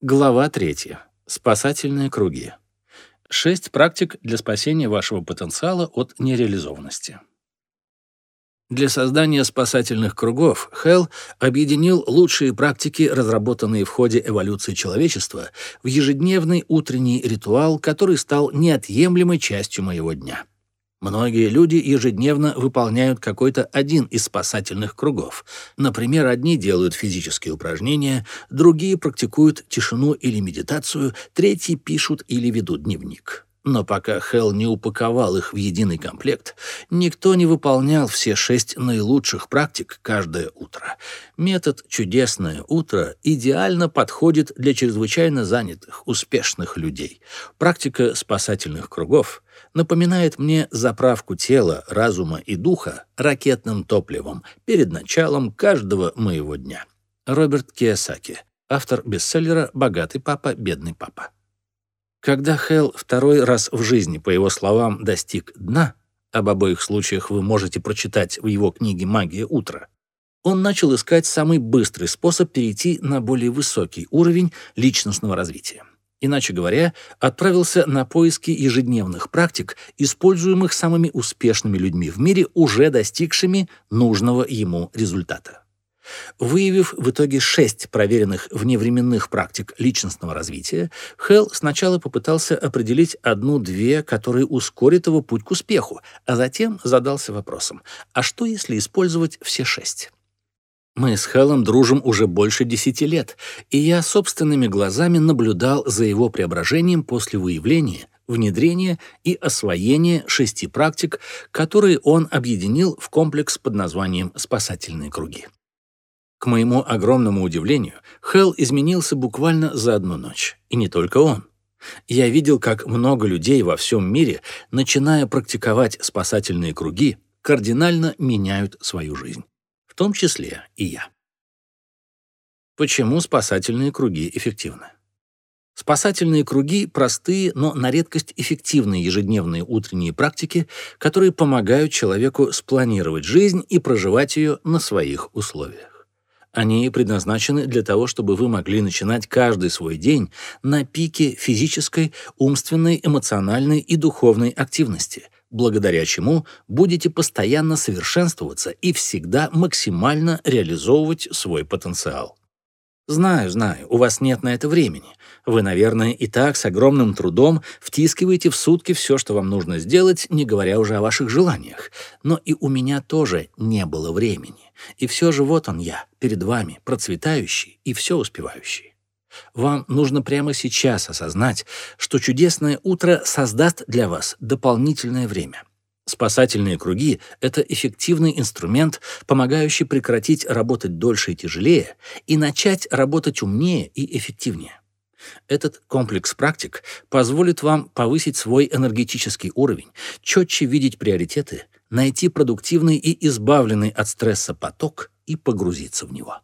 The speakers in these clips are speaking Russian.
Глава 3. Спасательные круги. Шесть практик для спасения вашего потенциала от нереализованности. Для создания спасательных кругов Хелл объединил лучшие практики, разработанные в ходе эволюции человечества, в ежедневный утренний ритуал, который стал неотъемлемой частью моего дня. Многие люди ежедневно выполняют какой-то один из спасательных кругов. Например, одни делают физические упражнения, другие практикуют тишину или медитацию, третьи пишут или ведут дневник. Но пока Хелл не упаковал их в единый комплект, никто не выполнял все шесть наилучших практик каждое утро. Метод «Чудесное утро» идеально подходит для чрезвычайно занятых, успешных людей. Практика спасательных кругов напоминает мне заправку тела, разума и духа ракетным топливом перед началом каждого моего дня. Роберт Кiyosaki, автор бестселлера «Богатый папа, бедный папа». Когда Хелл второй раз в жизни, по его словам, достиг дна, об обоих случаях вы можете прочитать в его книге «Магия утра», он начал искать самый быстрый способ перейти на более высокий уровень личностного развития. Иначе говоря, отправился на поиски ежедневных практик, используемых самыми успешными людьми в мире, уже достигшими нужного ему результата. Выявив в итоге шесть проверенных вневременных практик личностного развития, Хелл сначала попытался определить одну-две, которые ускорят его путь к успеху, а затем задался вопросом, а что если использовать все шесть? Мы с Хеллом дружим уже больше десяти лет, и я собственными глазами наблюдал за его преображением после выявления, внедрения и освоения шести практик, которые он объединил в комплекс под названием «Спасательные круги». К моему огромному удивлению, Хелл изменился буквально за одну ночь. И не только он. Я видел, как много людей во всем мире, начиная практиковать спасательные круги, кардинально меняют свою жизнь. Том числе и я. Почему спасательные круги эффективны? Спасательные круги — простые, но на редкость эффективные ежедневные утренние практики, которые помогают человеку спланировать жизнь и проживать ее на своих условиях. Они предназначены для того, чтобы вы могли начинать каждый свой день на пике физической, умственной, эмоциональной и духовной активности, благодаря чему будете постоянно совершенствоваться и всегда максимально реализовывать свой потенциал. Знаю, знаю, у вас нет на это времени. Вы, наверное, и так с огромным трудом втискиваете в сутки все, что вам нужно сделать, не говоря уже о ваших желаниях. Но и у меня тоже не было времени. И все же вот он я, перед вами, процветающий и все успевающий. Вам нужно прямо сейчас осознать, что чудесное утро создаст для вас дополнительное время. Спасательные круги — это эффективный инструмент, помогающий прекратить работать дольше и тяжелее и начать работать умнее и эффективнее. Этот комплекс практик позволит вам повысить свой энергетический уровень, четче видеть приоритеты, найти продуктивный и избавленный от стресса поток и погрузиться в него.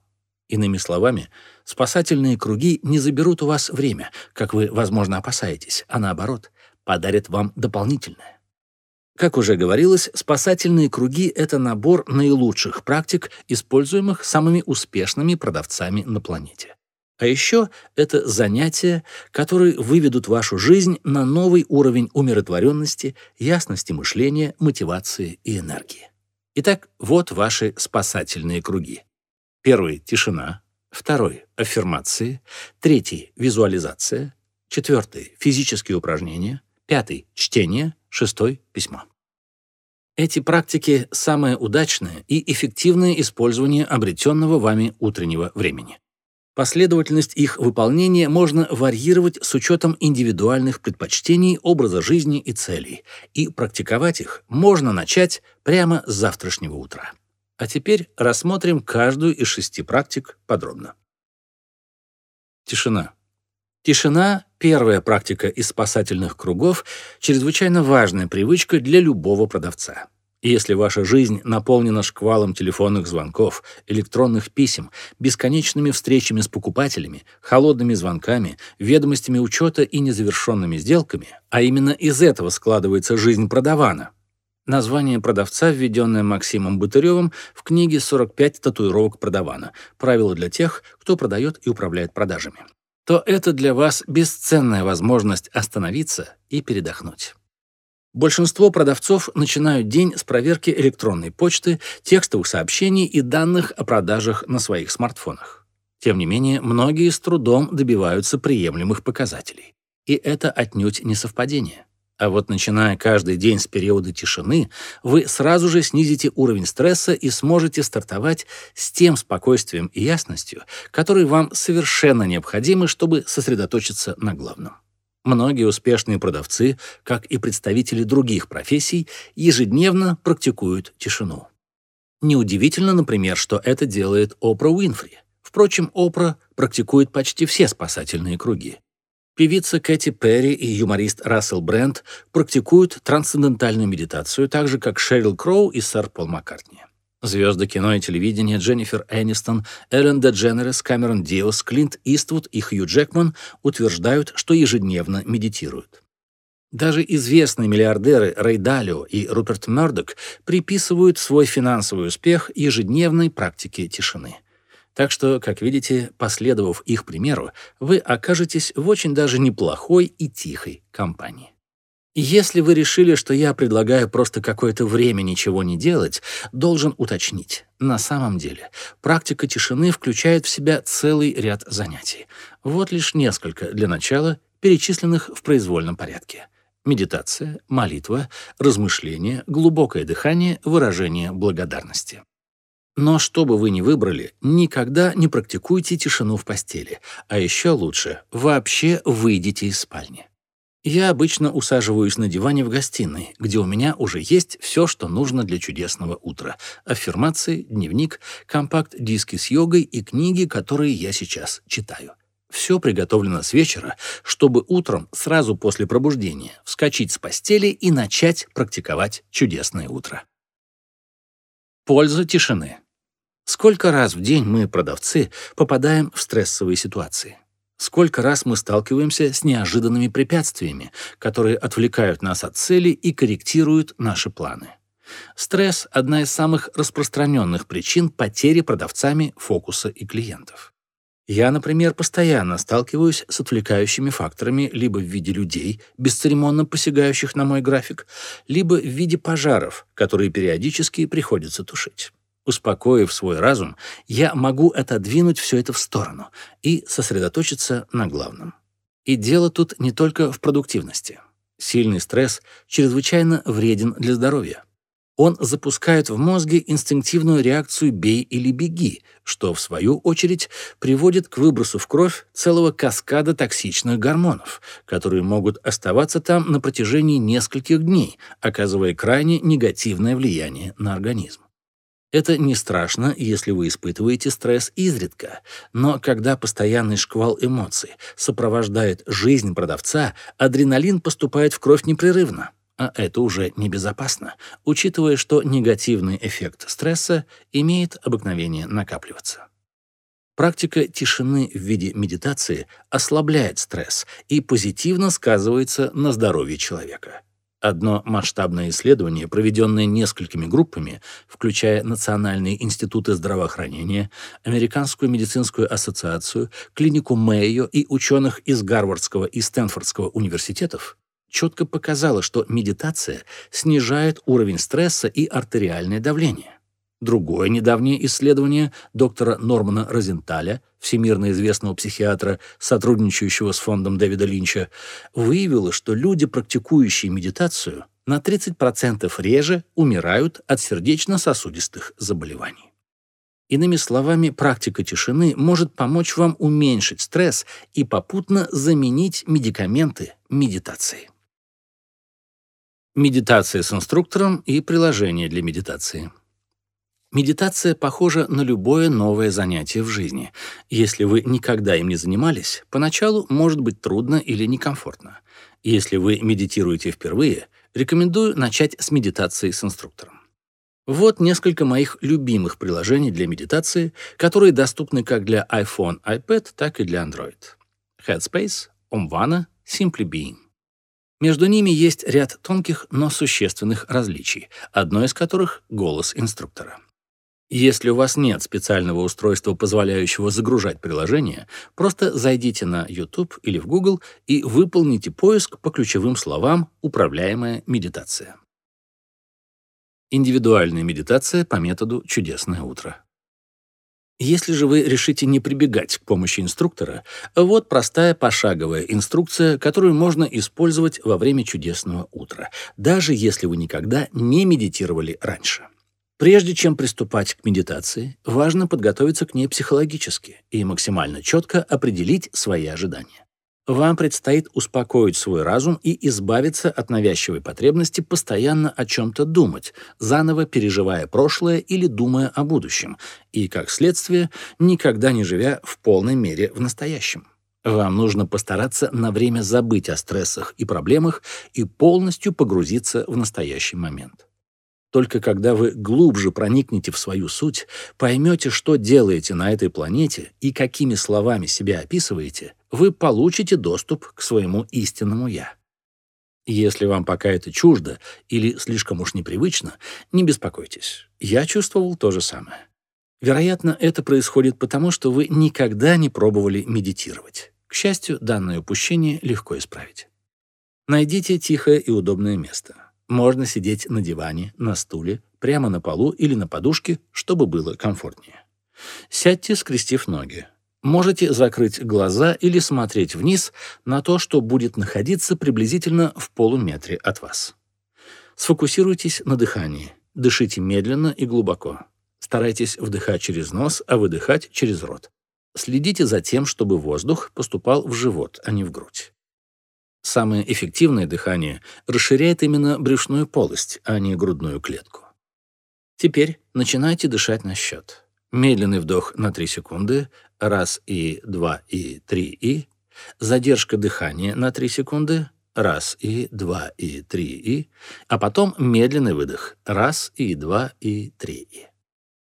Иными словами, спасательные круги не заберут у вас время, как вы, возможно, опасаетесь, а наоборот, подарят вам дополнительное. Как уже говорилось, спасательные круги — это набор наилучших практик, используемых самыми успешными продавцами на планете. А еще это занятия, которые выведут вашу жизнь на новый уровень умиротворенности, ясности мышления, мотивации и энергии. Итак, вот ваши спасательные круги. Первый — тишина. Второй — аффирмации. Третий — визуализация. Четвертый — физические упражнения. Пятый — чтение шестой — письмо. Эти практики — самое удачное и эффективное использование обретенного вами утреннего времени. Последовательность их выполнения можно варьировать с учетом индивидуальных предпочтений, образа жизни и целей, и практиковать их можно начать прямо с завтрашнего утра. А теперь рассмотрим каждую из шести практик подробно. Тишина. Тишина — первая практика из спасательных кругов, чрезвычайно важная привычка для любого продавца. если ваша жизнь наполнена шквалом телефонных звонков, электронных писем, бесконечными встречами с покупателями, холодными звонками, ведомостями учета и незавершенными сделками, а именно из этого складывается жизнь продавана, Название продавца, введенное Максимом Бутыревым в книге «45 татуировок продавана. Правила для тех, кто продает и управляет продажами». то это для вас бесценная возможность остановиться и передохнуть. Большинство продавцов начинают день с проверки электронной почты, текстовых сообщений и данных о продажах на своих смартфонах. Тем не менее, многие с трудом добиваются приемлемых показателей. И это отнюдь не совпадение. А вот начиная каждый день с периода тишины, вы сразу же снизите уровень стресса и сможете стартовать с тем спокойствием и ясностью, которые вам совершенно необходимы, чтобы сосредоточиться на главном. Многие успешные продавцы, как и представители других профессий, ежедневно практикуют тишину. Неудивительно, например, что это делает Опра Уинфри. Впрочем, Опра практикует почти все спасательные круги. Певица Кэти Перри и юморист Рассел Брент практикуют трансцендентальную медитацию, так же, как Шерил Кроу и сэр Пол Маккартни. Звезды кино и телевидения Дженнифер Энистон, Эллен Дедженерес, Камерон Диос, Клинт Иствуд и Хью Джекман утверждают, что ежедневно медитируют. Даже известные миллиардеры Рэй Далио и Руперт Мёрдок приписывают свой финансовый успех ежедневной практике тишины. Так что, как видите, последовав их примеру, вы окажетесь в очень даже неплохой и тихой компании. Если вы решили, что я предлагаю просто какое-то время ничего не делать, должен уточнить. На самом деле, практика тишины включает в себя целый ряд занятий. Вот лишь несколько для начала, перечисленных в произвольном порядке. Медитация, молитва, размышление, глубокое дыхание, выражение благодарности. Но что бы вы ни выбрали, никогда не практикуйте тишину в постели, а еще лучше – вообще выйдите из спальни. Я обычно усаживаюсь на диване в гостиной, где у меня уже есть все, что нужно для чудесного утра. Аффирмации, дневник, компакт-диски с йогой и книги, которые я сейчас читаю. Все приготовлено с вечера, чтобы утром, сразу после пробуждения, вскочить с постели и начать практиковать чудесное утро. Польза тишины. Сколько раз в день мы, продавцы, попадаем в стрессовые ситуации? Сколько раз мы сталкиваемся с неожиданными препятствиями, которые отвлекают нас от цели и корректируют наши планы? Стресс – одна из самых распространенных причин потери продавцами фокуса и клиентов. Я, например, постоянно сталкиваюсь с отвлекающими факторами либо в виде людей, бесцеремонно посягающих на мой график, либо в виде пожаров, которые периодически приходится тушить. Успокоив свой разум, я могу отодвинуть все это в сторону и сосредоточиться на главном. И дело тут не только в продуктивности. Сильный стресс чрезвычайно вреден для здоровья. Он запускает в мозге инстинктивную реакцию «бей или беги», что, в свою очередь, приводит к выбросу в кровь целого каскада токсичных гормонов, которые могут оставаться там на протяжении нескольких дней, оказывая крайне негативное влияние на организм. Это не страшно, если вы испытываете стресс изредка, но когда постоянный шквал эмоций сопровождает жизнь продавца, адреналин поступает в кровь непрерывно. А это уже небезопасно, учитывая, что негативный эффект стресса имеет обыкновение накапливаться. Практика тишины в виде медитации ослабляет стресс и позитивно сказывается на здоровье человека. Одно масштабное исследование, проведенное несколькими группами, включая Национальные институты здравоохранения, Американскую медицинскую ассоциацию, клинику Мэйо и ученых из Гарвардского и Стэнфордского университетов, четко показало, что медитация снижает уровень стресса и артериальное давление. Другое недавнее исследование доктора Нормана Розенталя, всемирно известного психиатра, сотрудничающего с фондом Дэвида Линча, выявило, что люди, практикующие медитацию, на 30% реже умирают от сердечно-сосудистых заболеваний. Иными словами, практика тишины может помочь вам уменьшить стресс и попутно заменить медикаменты медитацией. Медитация с инструктором и приложение для медитации. Медитация похожа на любое новое занятие в жизни. Если вы никогда им не занимались, поначалу может быть трудно или некомфортно. Если вы медитируете впервые, рекомендую начать с медитации с инструктором. Вот несколько моих любимых приложений для медитации, которые доступны как для iPhone, iPad, так и для Android. Headspace, Omvana, Simply Being. Между ними есть ряд тонких, но существенных различий, одно из которых — голос инструктора. Если у вас нет специального устройства, позволяющего загружать приложение, просто зайдите на YouTube или в Google и выполните поиск по ключевым словам «Управляемая медитация». Индивидуальная медитация по методу «Чудесное утро». Если же вы решите не прибегать к помощи инструктора, вот простая пошаговая инструкция, которую можно использовать во время чудесного утра, даже если вы никогда не медитировали раньше. Прежде чем приступать к медитации, важно подготовиться к ней психологически и максимально четко определить свои ожидания. Вам предстоит успокоить свой разум и избавиться от навязчивой потребности постоянно о чем-то думать, заново переживая прошлое или думая о будущем, и, как следствие, никогда не живя в полной мере в настоящем. Вам нужно постараться на время забыть о стрессах и проблемах и полностью погрузиться в настоящий момент. Только когда вы глубже проникнете в свою суть, поймете, что делаете на этой планете и какими словами себя описываете, вы получите доступ к своему истинному «я». Если вам пока это чуждо или слишком уж непривычно, не беспокойтесь. Я чувствовал то же самое. Вероятно, это происходит потому, что вы никогда не пробовали медитировать. К счастью, данное упущение легко исправить. Найдите тихое и удобное место. Можно сидеть на диване, на стуле, прямо на полу или на подушке, чтобы было комфортнее. Сядьте, скрестив ноги. Можете закрыть глаза или смотреть вниз на то, что будет находиться приблизительно в полуметре от вас. Сфокусируйтесь на дыхании. Дышите медленно и глубоко. Старайтесь вдыхать через нос, а выдыхать через рот. Следите за тем, чтобы воздух поступал в живот, а не в грудь. Самое эффективное дыхание расширяет именно брюшную полость, а не грудную клетку. Теперь начинайте дышать на счет. Медленный вдох на 3 секунды, раз и два и три и. Задержка дыхания на 3 секунды, раз и два и три и. А потом медленный выдох, раз и два и три и.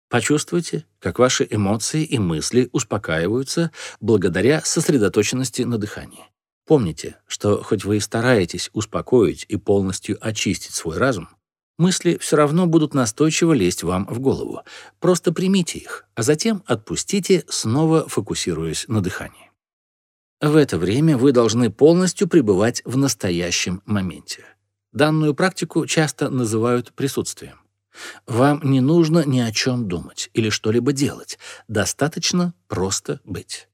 Почувствуйте, как ваши эмоции и мысли успокаиваются благодаря сосредоточенности на дыхании. Помните, что хоть вы и стараетесь успокоить и полностью очистить свой разум, мысли все равно будут настойчиво лезть вам в голову. Просто примите их, а затем отпустите, снова фокусируясь на дыхании. В это время вы должны полностью пребывать в настоящем моменте. Данную практику часто называют присутствием. Вам не нужно ни о чем думать или что-либо делать, достаточно просто быть.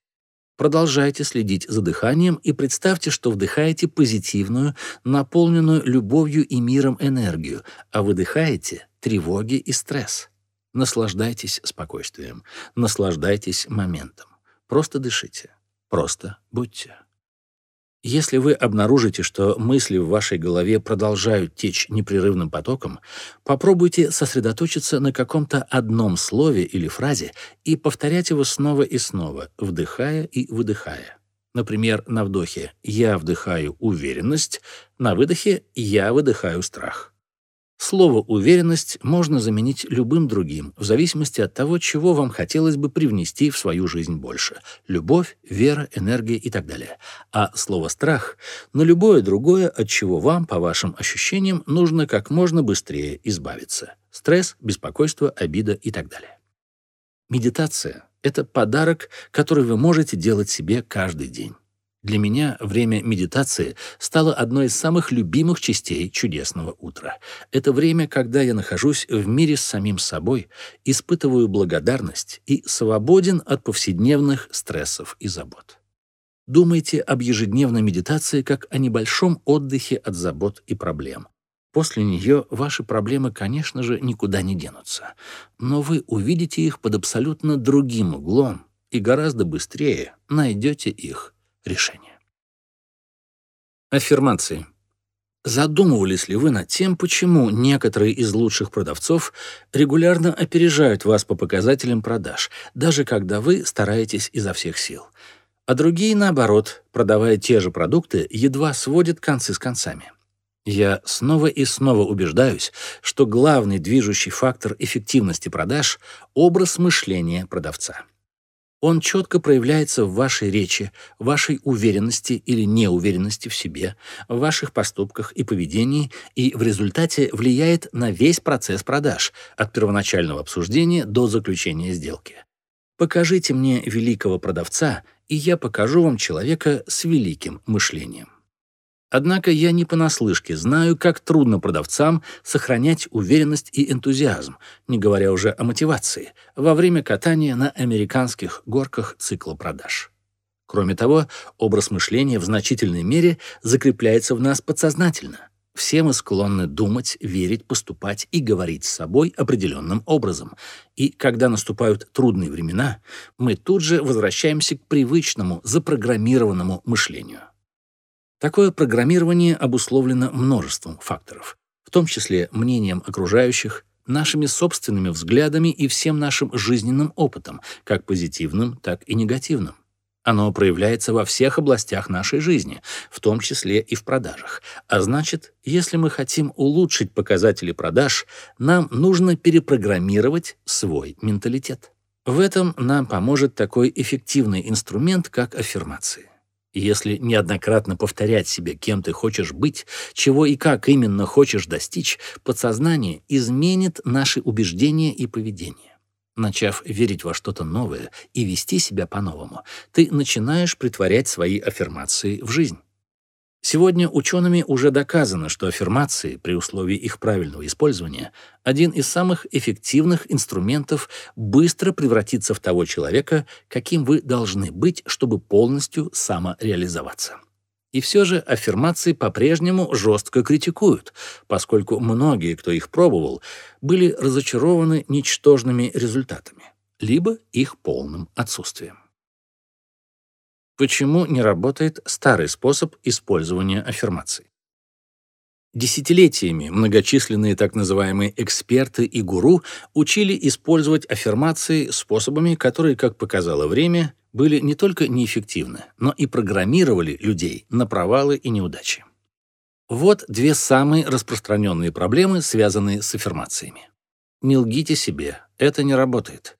Продолжайте следить за дыханием и представьте, что вдыхаете позитивную, наполненную любовью и миром энергию, а выдыхаете тревоги и стресс. Наслаждайтесь спокойствием, наслаждайтесь моментом. Просто дышите, просто будьте. Если вы обнаружите, что мысли в вашей голове продолжают течь непрерывным потоком, попробуйте сосредоточиться на каком-то одном слове или фразе и повторять его снова и снова, вдыхая и выдыхая. Например, на вдохе «я вдыхаю уверенность», на выдохе «я выдыхаю страх». Слово «уверенность» можно заменить любым другим, в зависимости от того, чего вам хотелось бы привнести в свою жизнь больше — любовь, вера, энергия и так далее. А слово «страх» — на любое другое, от чего вам, по вашим ощущениям, нужно как можно быстрее избавиться. Стресс, беспокойство, обида и так далее. Медитация — это подарок, который вы можете делать себе каждый день. Для меня время медитации стало одной из самых любимых частей чудесного утра. Это время, когда я нахожусь в мире с самим собой, испытываю благодарность и свободен от повседневных стрессов и забот. Думайте об ежедневной медитации как о небольшом отдыхе от забот и проблем. После нее ваши проблемы, конечно же, никуда не денутся, но вы увидите их под абсолютно другим углом и гораздо быстрее найдете их решение. Аффирмации. Задумывались ли вы над тем, почему некоторые из лучших продавцов регулярно опережают вас по показателям продаж, даже когда вы стараетесь изо всех сил, а другие, наоборот, продавая те же продукты, едва сводят концы с концами? Я снова и снова убеждаюсь, что главный движущий фактор эффективности продаж — образ мышления продавца. Он четко проявляется в вашей речи, вашей уверенности или неуверенности в себе, в ваших поступках и поведении и в результате влияет на весь процесс продаж, от первоначального обсуждения до заключения сделки. Покажите мне великого продавца, и я покажу вам человека с великим мышлением. Однако я не понаслышке знаю, как трудно продавцам сохранять уверенность и энтузиазм, не говоря уже о мотивации, во время катания на американских горках цикла продаж. Кроме того, образ мышления в значительной мере закрепляется в нас подсознательно. Все мы склонны думать, верить, поступать и говорить с собой определенным образом. И когда наступают трудные времена, мы тут же возвращаемся к привычному, запрограммированному мышлению. Такое программирование обусловлено множеством факторов, в том числе мнением окружающих, нашими собственными взглядами и всем нашим жизненным опытом, как позитивным, так и негативным. Оно проявляется во всех областях нашей жизни, в том числе и в продажах. А значит, если мы хотим улучшить показатели продаж, нам нужно перепрограммировать свой менталитет. В этом нам поможет такой эффективный инструмент, как аффирмации. Если неоднократно повторять себе, кем ты хочешь быть, чего и как именно хочешь достичь, подсознание изменит наши убеждения и поведение. Начав верить во что-то новое и вести себя по-новому, ты начинаешь притворять свои аффирмации в жизнь. Сегодня учеными уже доказано, что аффирмации, при условии их правильного использования, один из самых эффективных инструментов быстро превратиться в того человека, каким вы должны быть, чтобы полностью самореализоваться. И все же аффирмации по-прежнему жестко критикуют, поскольку многие, кто их пробовал, были разочарованы ничтожными результатами, либо их полным отсутствием. Почему не работает старый способ использования аффирмаций? Десятилетиями многочисленные так называемые эксперты и гуру учили использовать аффирмации способами, которые, как показало время, были не только неэффективны, но и программировали людей на провалы и неудачи. Вот две самые распространенные проблемы, связанные с аффирмациями. Не лгите себе, это не работает.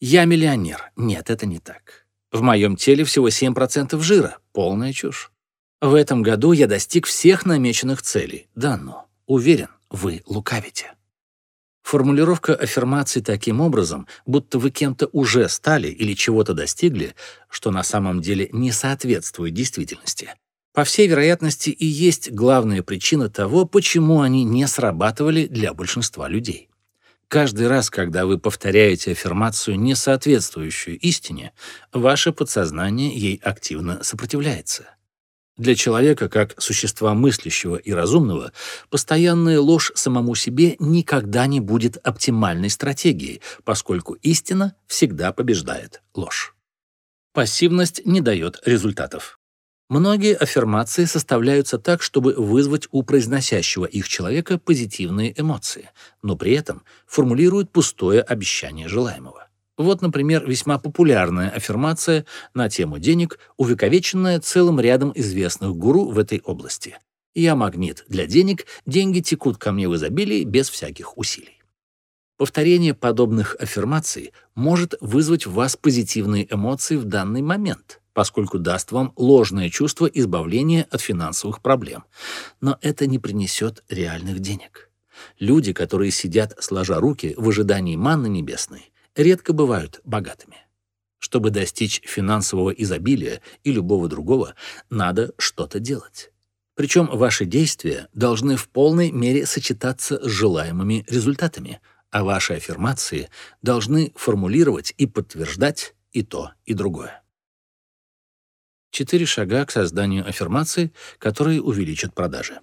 Я миллионер. Нет, это не так. В моем теле всего 7% жира. Полная чушь. В этом году я достиг всех намеченных целей. Да, но уверен, вы лукавите. Формулировка аффирмации таким образом, будто вы кем-то уже стали или чего-то достигли, что на самом деле не соответствует действительности, по всей вероятности и есть главная причина того, почему они не срабатывали для большинства людей. Каждый раз, когда вы повторяете аффирмацию, не соответствующую истине, ваше подсознание ей активно сопротивляется. Для человека, как существа мыслящего и разумного, постоянная ложь самому себе никогда не будет оптимальной стратегией, поскольку истина всегда побеждает ложь. Пассивность не дает результатов. Многие аффирмации составляются так, чтобы вызвать у произносящего их человека позитивные эмоции, но при этом формулируют пустое обещание желаемого. Вот, например, весьма популярная аффирмация на тему денег, увековеченная целым рядом известных гуру в этой области. «Я магнит для денег, деньги текут ко мне в изобилии без всяких усилий». Повторение подобных аффирмаций может вызвать в вас позитивные эмоции в данный момент – поскольку даст вам ложное чувство избавления от финансовых проблем. Но это не принесет реальных денег. Люди, которые сидят сложа руки в ожидании манны небесной, редко бывают богатыми. Чтобы достичь финансового изобилия и любого другого, надо что-то делать. Причем ваши действия должны в полной мере сочетаться с желаемыми результатами, а ваши аффирмации должны формулировать и подтверждать и то, и другое. Четыре шага к созданию аффирмации, которые увеличат продажи.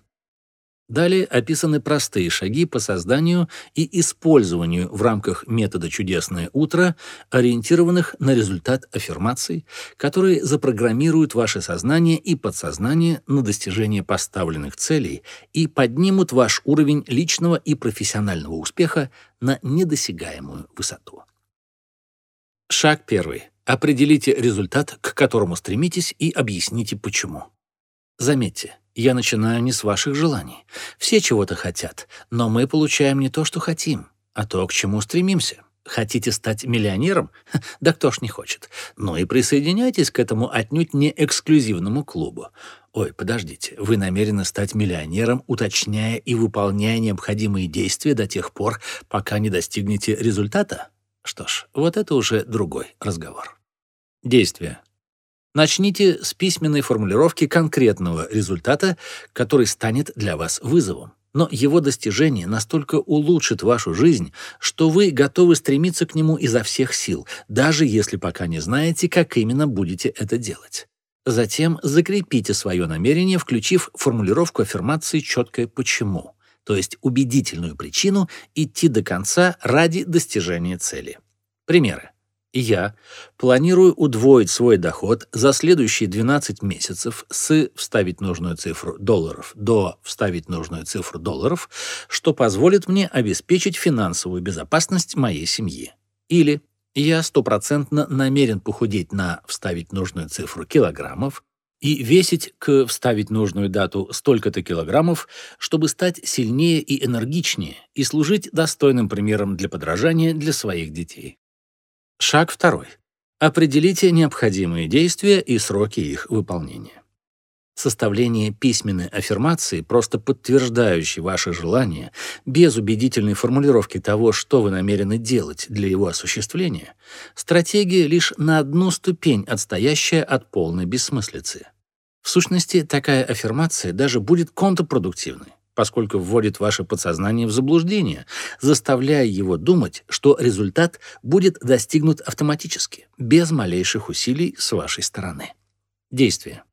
Далее описаны простые шаги по созданию и использованию в рамках метода «Чудесное утро», ориентированных на результат аффирмаций, которые запрограммируют ваше сознание и подсознание на достижение поставленных целей и поднимут ваш уровень личного и профессионального успеха на недосягаемую высоту. Шаг первый. Определите результат, к которому стремитесь, и объясните, почему. Заметьте, я начинаю не с ваших желаний. Все чего-то хотят, но мы получаем не то, что хотим, а то, к чему стремимся. Хотите стать миллионером? Да кто ж не хочет. Но и присоединяйтесь к этому отнюдь не эксклюзивному клубу. Ой, подождите, вы намерены стать миллионером, уточняя и выполняя необходимые действия до тех пор, пока не достигнете результата? Что ж, вот это уже другой разговор. Действие. Начните с письменной формулировки конкретного результата, который станет для вас вызовом. Но его достижение настолько улучшит вашу жизнь, что вы готовы стремиться к нему изо всех сил, даже если пока не знаете, как именно будете это делать. Затем закрепите свое намерение, включив формулировку аффирмации «четкое почему», то есть убедительную причину идти до конца ради достижения цели. Примеры. Я планирую удвоить свой доход за следующие 12 месяцев с вставить нужную цифру долларов до вставить нужную цифру долларов, что позволит мне обеспечить финансовую безопасность моей семьи. Или я стопроцентно намерен похудеть на вставить нужную цифру килограммов и весить к вставить нужную дату столько-то килограммов, чтобы стать сильнее и энергичнее и служить достойным примером для подражания для своих детей. Шаг второй. Определите необходимые действия и сроки их выполнения. Составление письменной аффирмации, просто подтверждающей ваше желание, без убедительной формулировки того, что вы намерены делать для его осуществления, стратегия лишь на одну ступень отстоящая от полной бессмыслицы. В сущности, такая аффирмация даже будет контрпродуктивной поскольку вводит ваше подсознание в заблуждение, заставляя его думать, что результат будет достигнут автоматически, без малейших усилий с вашей стороны. Действие.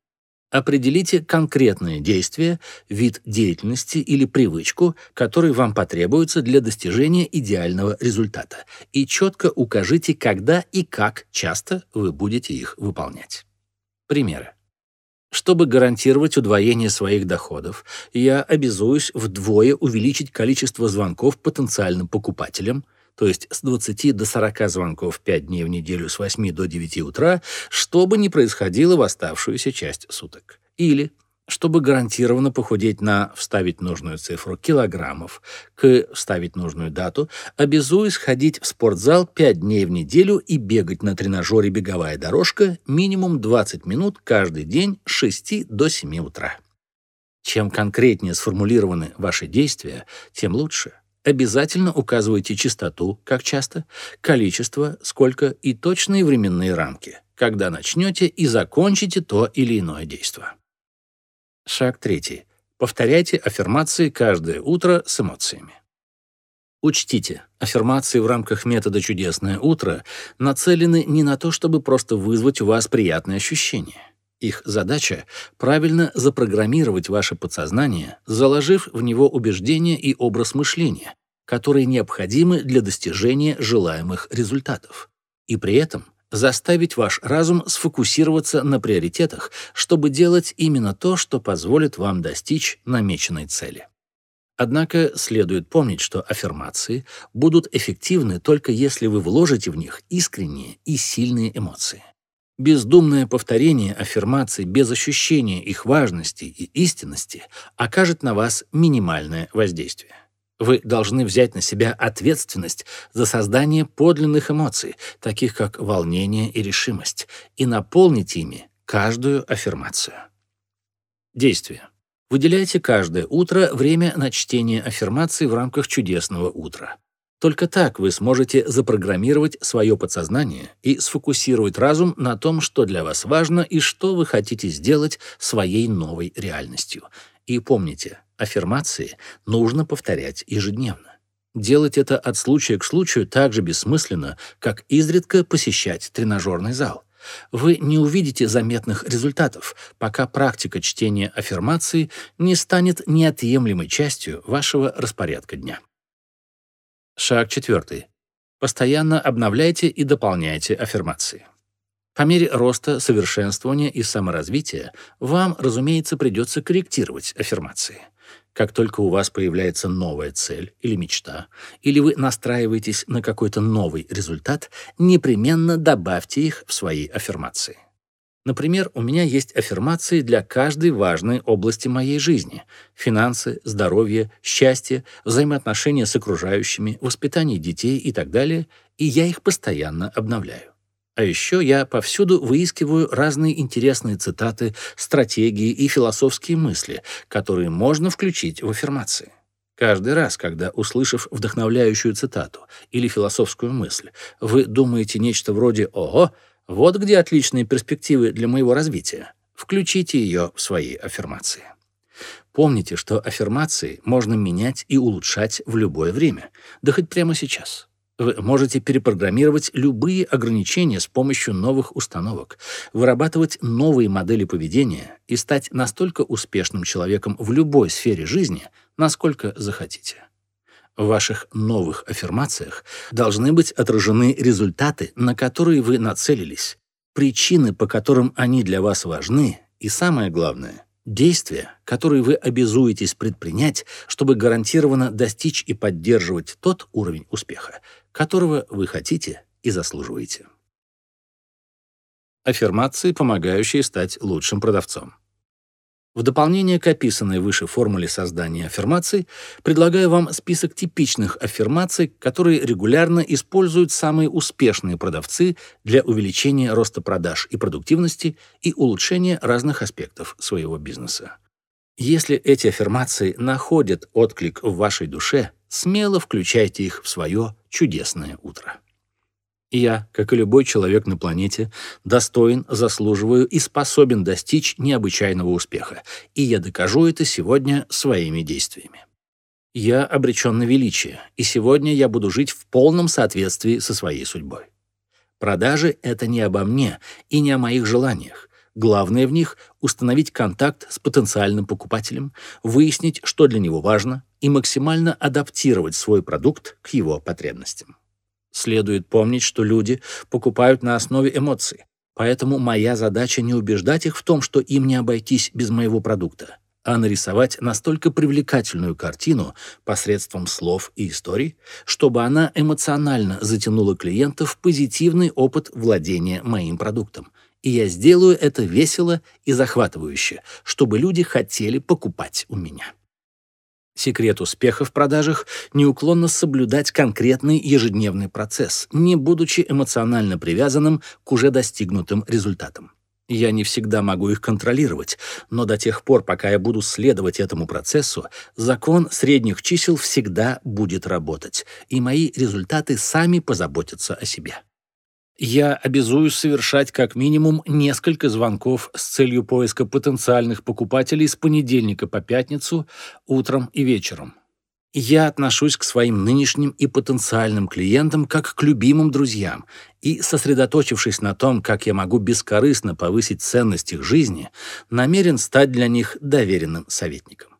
Определите конкретное действие, вид деятельности или привычку, который вам потребуется для достижения идеального результата, и четко укажите, когда и как часто вы будете их выполнять. Примеры. Чтобы гарантировать удвоение своих доходов, я обязуюсь вдвое увеличить количество звонков потенциальным покупателям, то есть с 20 до 40 звонков 5 дней в неделю с 8 до 9 утра, что бы ни происходило в оставшуюся часть суток. Или чтобы гарантированно похудеть на вставить нужную цифру килограммов, к вставить нужную дату, обязуюсь ходить в спортзал 5 дней в неделю и бегать на тренажере беговая дорожка минимум 20 минут каждый день с 6 до 7 утра. Чем конкретнее сформулированы ваши действия, тем лучше. Обязательно указывайте частоту, как часто, количество, сколько и точные временные рамки, когда начнете и закончите то или иное действие. Шаг третий. Повторяйте аффирмации каждое утро с эмоциями. Учтите, аффирмации в рамках метода «Чудесное утро» нацелены не на то, чтобы просто вызвать у вас приятные ощущения. Их задача — правильно запрограммировать ваше подсознание, заложив в него убеждения и образ мышления, которые необходимы для достижения желаемых результатов. И при этом заставить ваш разум сфокусироваться на приоритетах, чтобы делать именно то, что позволит вам достичь намеченной цели. Однако следует помнить, что аффирмации будут эффективны только если вы вложите в них искренние и сильные эмоции. Бездумное повторение аффирмаций без ощущения их важности и истинности окажет на вас минимальное воздействие. Вы должны взять на себя ответственность за создание подлинных эмоций, таких как волнение и решимость, и наполнить ими каждую аффирмацию. Действие. Выделяйте каждое утро время на чтение аффирмаций в рамках чудесного утра. Только так вы сможете запрограммировать свое подсознание и сфокусировать разум на том, что для вас важно и что вы хотите сделать своей новой реальностью. И помните, Аффирмации нужно повторять ежедневно. Делать это от случая к случаю так же бессмысленно, как изредка посещать тренажерный зал. Вы не увидите заметных результатов, пока практика чтения аффирмаций не станет неотъемлемой частью вашего распорядка дня. Шаг четвертый. Постоянно обновляйте и дополняйте аффирмации. По мере роста, совершенствования и саморазвития вам, разумеется, придется корректировать аффирмации. Как только у вас появляется новая цель или мечта, или вы настраиваетесь на какой-то новый результат, непременно добавьте их в свои аффирмации. Например, у меня есть аффирмации для каждой важной области моей жизни – финансы, здоровье, счастье, взаимоотношения с окружающими, воспитание детей и так далее, и я их постоянно обновляю. А еще я повсюду выискиваю разные интересные цитаты, стратегии и философские мысли, которые можно включить в аффирмации. Каждый раз, когда, услышав вдохновляющую цитату или философскую мысль, вы думаете нечто вроде «Ого, вот где отличные перспективы для моего развития», включите ее в свои аффирмации. Помните, что аффирмации можно менять и улучшать в любое время, да хоть прямо сейчас. Вы можете перепрограммировать любые ограничения с помощью новых установок, вырабатывать новые модели поведения и стать настолько успешным человеком в любой сфере жизни, насколько захотите. В ваших новых аффирмациях должны быть отражены результаты, на которые вы нацелились, причины, по которым они для вас важны, и самое главное — действия, которые вы обязуетесь предпринять, чтобы гарантированно достичь и поддерживать тот уровень успеха, которого вы хотите и заслуживаете. Аффирмации, помогающие стать лучшим продавцом. В дополнение к описанной выше формуле создания аффирмаций, предлагаю вам список типичных аффирмаций, которые регулярно используют самые успешные продавцы для увеличения роста продаж и продуктивности и улучшения разных аспектов своего бизнеса. Если эти аффирмации находят отклик в вашей душе, смело включайте их в свое чудесное утро. Я, как и любой человек на планете, достоин, заслуживаю и способен достичь необычайного успеха, и я докажу это сегодня своими действиями. Я обречен на величие, и сегодня я буду жить в полном соответствии со своей судьбой. Продажи — это не обо мне и не о моих желаниях. Главное в них — установить контакт с потенциальным покупателем, выяснить, что для него важно, и максимально адаптировать свой продукт к его потребностям. Следует помнить, что люди покупают на основе эмоций. Поэтому моя задача не убеждать их в том, что им не обойтись без моего продукта, а нарисовать настолько привлекательную картину посредством слов и историй, чтобы она эмоционально затянула клиента в позитивный опыт владения моим продуктом. И я сделаю это весело и захватывающе, чтобы люди хотели покупать у меня. Секрет успеха в продажах — неуклонно соблюдать конкретный ежедневный процесс, не будучи эмоционально привязанным к уже достигнутым результатам. Я не всегда могу их контролировать, но до тех пор, пока я буду следовать этому процессу, закон средних чисел всегда будет работать, и мои результаты сами позаботятся о себе я обязуюсь совершать как минимум несколько звонков с целью поиска потенциальных покупателей с понедельника по пятницу утром и вечером. Я отношусь к своим нынешним и потенциальным клиентам как к любимым друзьям и, сосредоточившись на том, как я могу бескорыстно повысить ценность их жизни, намерен стать для них доверенным советником.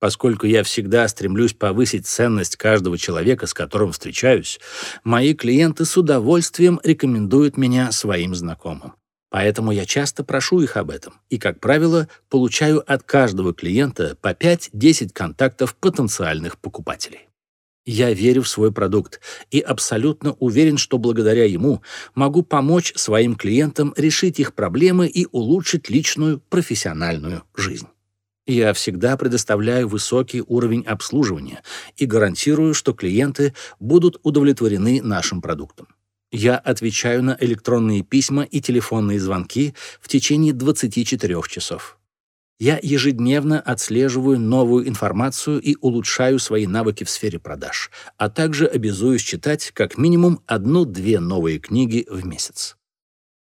Поскольку я всегда стремлюсь повысить ценность каждого человека, с которым встречаюсь, мои клиенты с удовольствием рекомендуют меня своим знакомым. Поэтому я часто прошу их об этом и, как правило, получаю от каждого клиента по 5-10 контактов потенциальных покупателей. Я верю в свой продукт и абсолютно уверен, что благодаря ему могу помочь своим клиентам решить их проблемы и улучшить личную профессиональную жизнь. Я всегда предоставляю высокий уровень обслуживания и гарантирую, что клиенты будут удовлетворены нашим продуктом. Я отвечаю на электронные письма и телефонные звонки в течение 24 часов. Я ежедневно отслеживаю новую информацию и улучшаю свои навыки в сфере продаж, а также обязуюсь читать как минимум одну-две новые книги в месяц.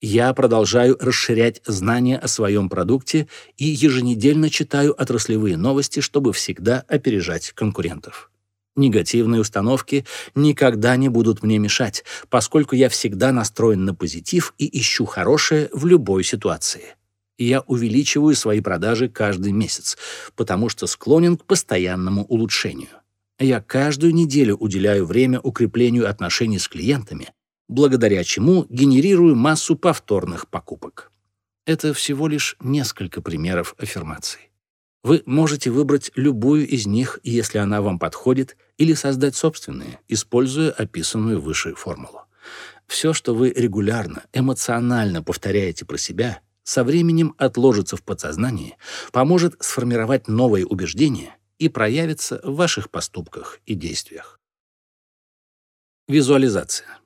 Я продолжаю расширять знания о своем продукте и еженедельно читаю отраслевые новости, чтобы всегда опережать конкурентов. Негативные установки никогда не будут мне мешать, поскольку я всегда настроен на позитив и ищу хорошее в любой ситуации. Я увеличиваю свои продажи каждый месяц, потому что склонен к постоянному улучшению. Я каждую неделю уделяю время укреплению отношений с клиентами, благодаря чему генерирую массу повторных покупок. Это всего лишь несколько примеров аффирмаций. Вы можете выбрать любую из них, если она вам подходит, или создать собственные, используя описанную выше формулу. Все, что вы регулярно, эмоционально повторяете про себя, со временем отложится в подсознании, поможет сформировать новые убеждения и проявится в ваших поступках и действиях. Визуализация.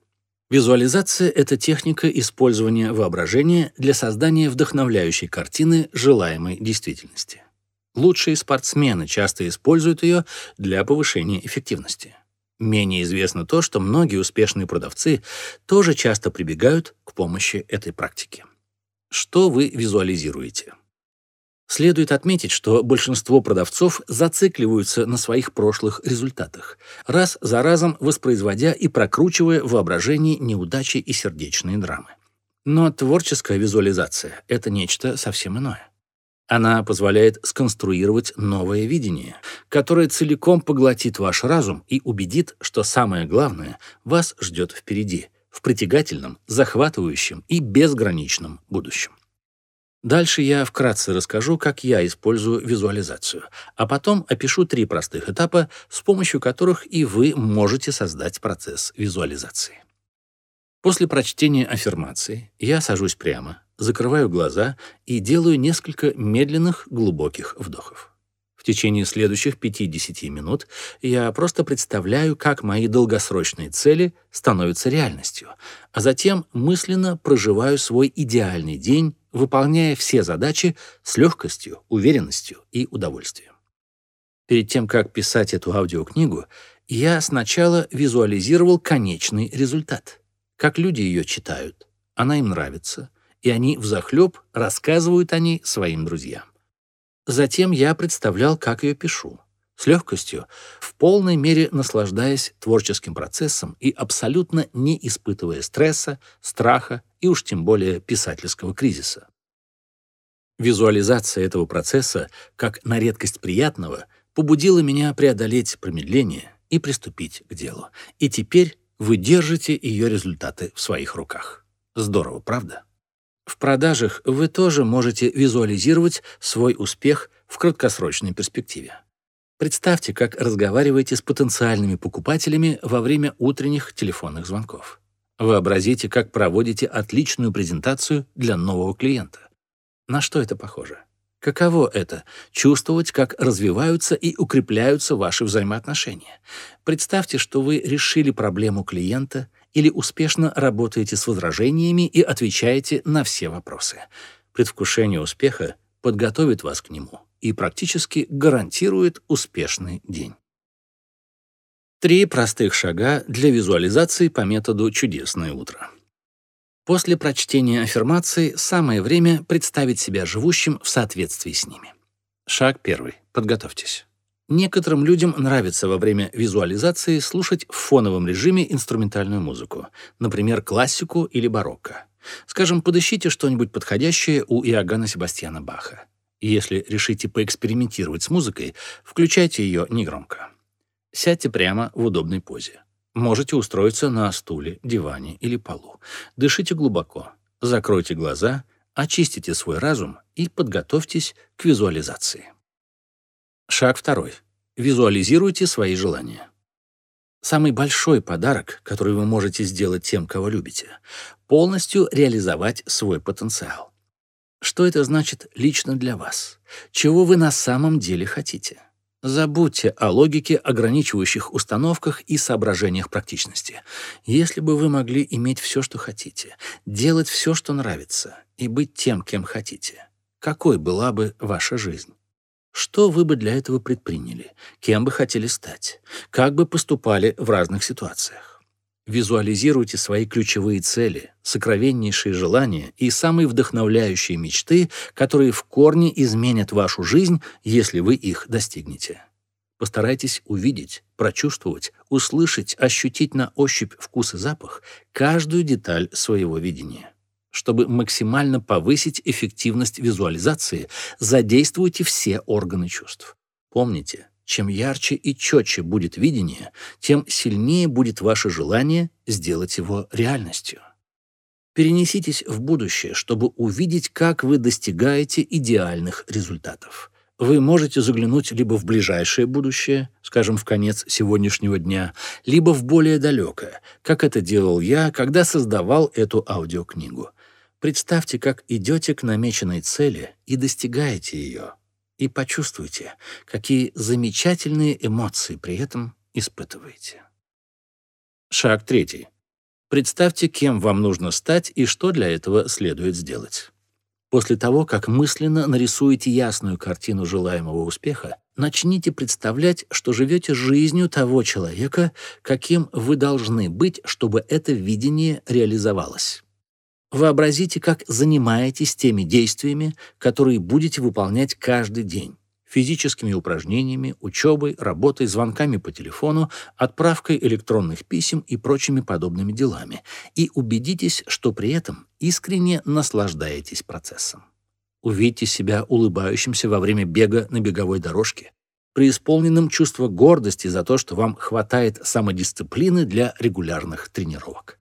Визуализация — это техника использования воображения для создания вдохновляющей картины желаемой действительности. Лучшие спортсмены часто используют ее для повышения эффективности. Менее известно то, что многие успешные продавцы тоже часто прибегают к помощи этой практики. Что вы визуализируете? Следует отметить, что большинство продавцов зацикливаются на своих прошлых результатах, раз за разом воспроизводя и прокручивая в воображении неудачи и сердечные драмы. Но творческая визуализация — это нечто совсем иное. Она позволяет сконструировать новое видение, которое целиком поглотит ваш разум и убедит, что самое главное вас ждет впереди, в притягательном, захватывающем и безграничном будущем. Дальше я вкратце расскажу, как я использую визуализацию, а потом опишу три простых этапа, с помощью которых и вы можете создать процесс визуализации. После прочтения аффирмации я сажусь прямо, закрываю глаза и делаю несколько медленных глубоких вдохов. В течение следующих 50 минут я просто представляю, как мои долгосрочные цели становятся реальностью, а затем мысленно проживаю свой идеальный день, выполняя все задачи с легкостью, уверенностью и удовольствием. Перед тем, как писать эту аудиокнигу, я сначала визуализировал конечный результат, как люди ее читают, она им нравится, и они взахлеб рассказывают о ней своим друзьям. Затем я представлял, как ее пишу. С легкостью, в полной мере наслаждаясь творческим процессом и абсолютно не испытывая стресса, страха и уж тем более писательского кризиса. Визуализация этого процесса, как на редкость приятного, побудила меня преодолеть промедление и приступить к делу. И теперь вы держите ее результаты в своих руках. Здорово, правда? В продажах вы тоже можете визуализировать свой успех в краткосрочной перспективе. Представьте, как разговариваете с потенциальными покупателями во время утренних телефонных звонков. Вообразите, как проводите отличную презентацию для нового клиента. На что это похоже? Каково это — чувствовать, как развиваются и укрепляются ваши взаимоотношения? Представьте, что вы решили проблему клиента — или успешно работаете с возражениями и отвечаете на все вопросы. Предвкушение успеха подготовит вас к нему и практически гарантирует успешный день. Три простых шага для визуализации по методу «Чудесное утро». После прочтения аффирмации самое время представить себя живущим в соответствии с ними. Шаг первый. Подготовьтесь. Некоторым людям нравится во время визуализации слушать в фоновом режиме инструментальную музыку, например, классику или барокко. Скажем, подыщите что-нибудь подходящее у Иоганна Себастьяна Баха. Если решите поэкспериментировать с музыкой, включайте ее негромко. Сядьте прямо в удобной позе. Можете устроиться на стуле, диване или полу. Дышите глубоко, закройте глаза, очистите свой разум и подготовьтесь к визуализации. Шаг второй. Визуализируйте свои желания. Самый большой подарок, который вы можете сделать тем, кого любите, полностью реализовать свой потенциал. Что это значит лично для вас? Чего вы на самом деле хотите? Забудьте о логике, ограничивающих установках и соображениях практичности. Если бы вы могли иметь все, что хотите, делать все, что нравится, и быть тем, кем хотите, какой была бы ваша жизнь? Что вы бы для этого предприняли? Кем бы хотели стать? Как бы поступали в разных ситуациях? Визуализируйте свои ключевые цели, сокровеннейшие желания и самые вдохновляющие мечты, которые в корне изменят вашу жизнь, если вы их достигнете. Постарайтесь увидеть, прочувствовать, услышать, ощутить на ощупь вкус и запах каждую деталь своего видения. Чтобы максимально повысить эффективность визуализации, задействуйте все органы чувств. Помните, чем ярче и четче будет видение, тем сильнее будет ваше желание сделать его реальностью. Перенеситесь в будущее, чтобы увидеть, как вы достигаете идеальных результатов. Вы можете заглянуть либо в ближайшее будущее, скажем, в конец сегодняшнего дня, либо в более далекое, как это делал я, когда создавал эту аудиокнигу. Представьте, как идете к намеченной цели и достигаете ее, и почувствуйте, какие замечательные эмоции при этом испытываете. Шаг третий. Представьте, кем вам нужно стать и что для этого следует сделать. После того, как мысленно нарисуете ясную картину желаемого успеха, начните представлять, что живете жизнью того человека, каким вы должны быть, чтобы это видение реализовалось. Вообразите, как занимаетесь теми действиями, которые будете выполнять каждый день физическими упражнениями, учебой, работой, звонками по телефону, отправкой электронных писем и прочими подобными делами, и убедитесь, что при этом искренне наслаждаетесь процессом. Увидьте себя улыбающимся во время бега на беговой дорожке, преисполненным чувства гордости за то, что вам хватает самодисциплины для регулярных тренировок.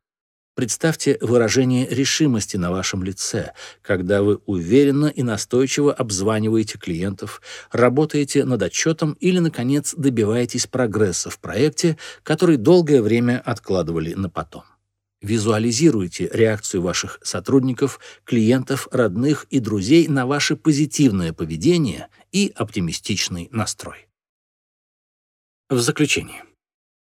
Представьте выражение решимости на вашем лице, когда вы уверенно и настойчиво обзваниваете клиентов, работаете над отчетом или, наконец, добиваетесь прогресса в проекте, который долгое время откладывали на потом. Визуализируйте реакцию ваших сотрудников, клиентов, родных и друзей на ваше позитивное поведение и оптимистичный настрой. В заключение.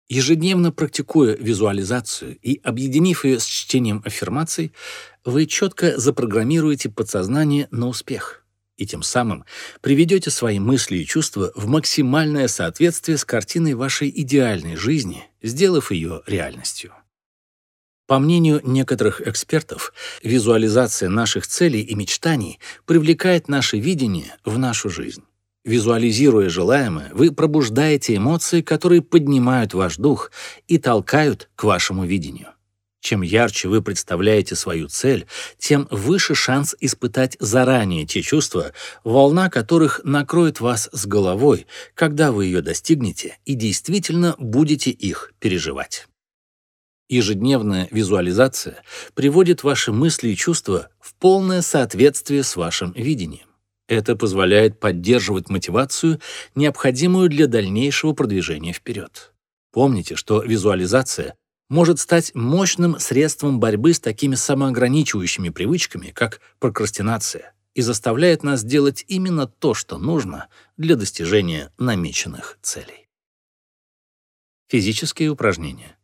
Ежедневно практикуя визуализацию и объединив ее с чтением аффирмаций, вы четко запрограммируете подсознание на успех и тем самым приведете свои мысли и чувства в максимальное соответствие с картиной вашей идеальной жизни, сделав ее реальностью. По мнению некоторых экспертов, визуализация наших целей и мечтаний привлекает наше видение в нашу жизнь. Визуализируя желаемое, вы пробуждаете эмоции, которые поднимают ваш дух и толкают к вашему видению. Чем ярче вы представляете свою цель, тем выше шанс испытать заранее те чувства, волна которых накроет вас с головой, когда вы ее достигнете и действительно будете их переживать. Ежедневная визуализация приводит ваши мысли и чувства в полное соответствие с вашим видением. Это позволяет поддерживать мотивацию, необходимую для дальнейшего продвижения вперед. Помните, что визуализация может стать мощным средством борьбы с такими самоограничивающими привычками, как прокрастинация, и заставляет нас делать именно то, что нужно для достижения намеченных целей. Физические упражнения.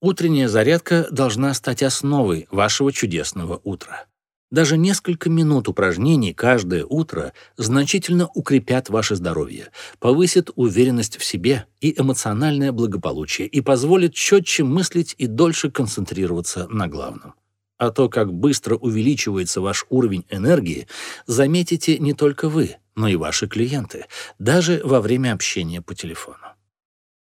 Утренняя зарядка должна стать основой вашего чудесного утра. Даже несколько минут упражнений каждое утро значительно укрепят ваше здоровье, повысят уверенность в себе и эмоциональное благополучие и позволят четче мыслить и дольше концентрироваться на главном. А то, как быстро увеличивается ваш уровень энергии, заметите не только вы, но и ваши клиенты, даже во время общения по телефону.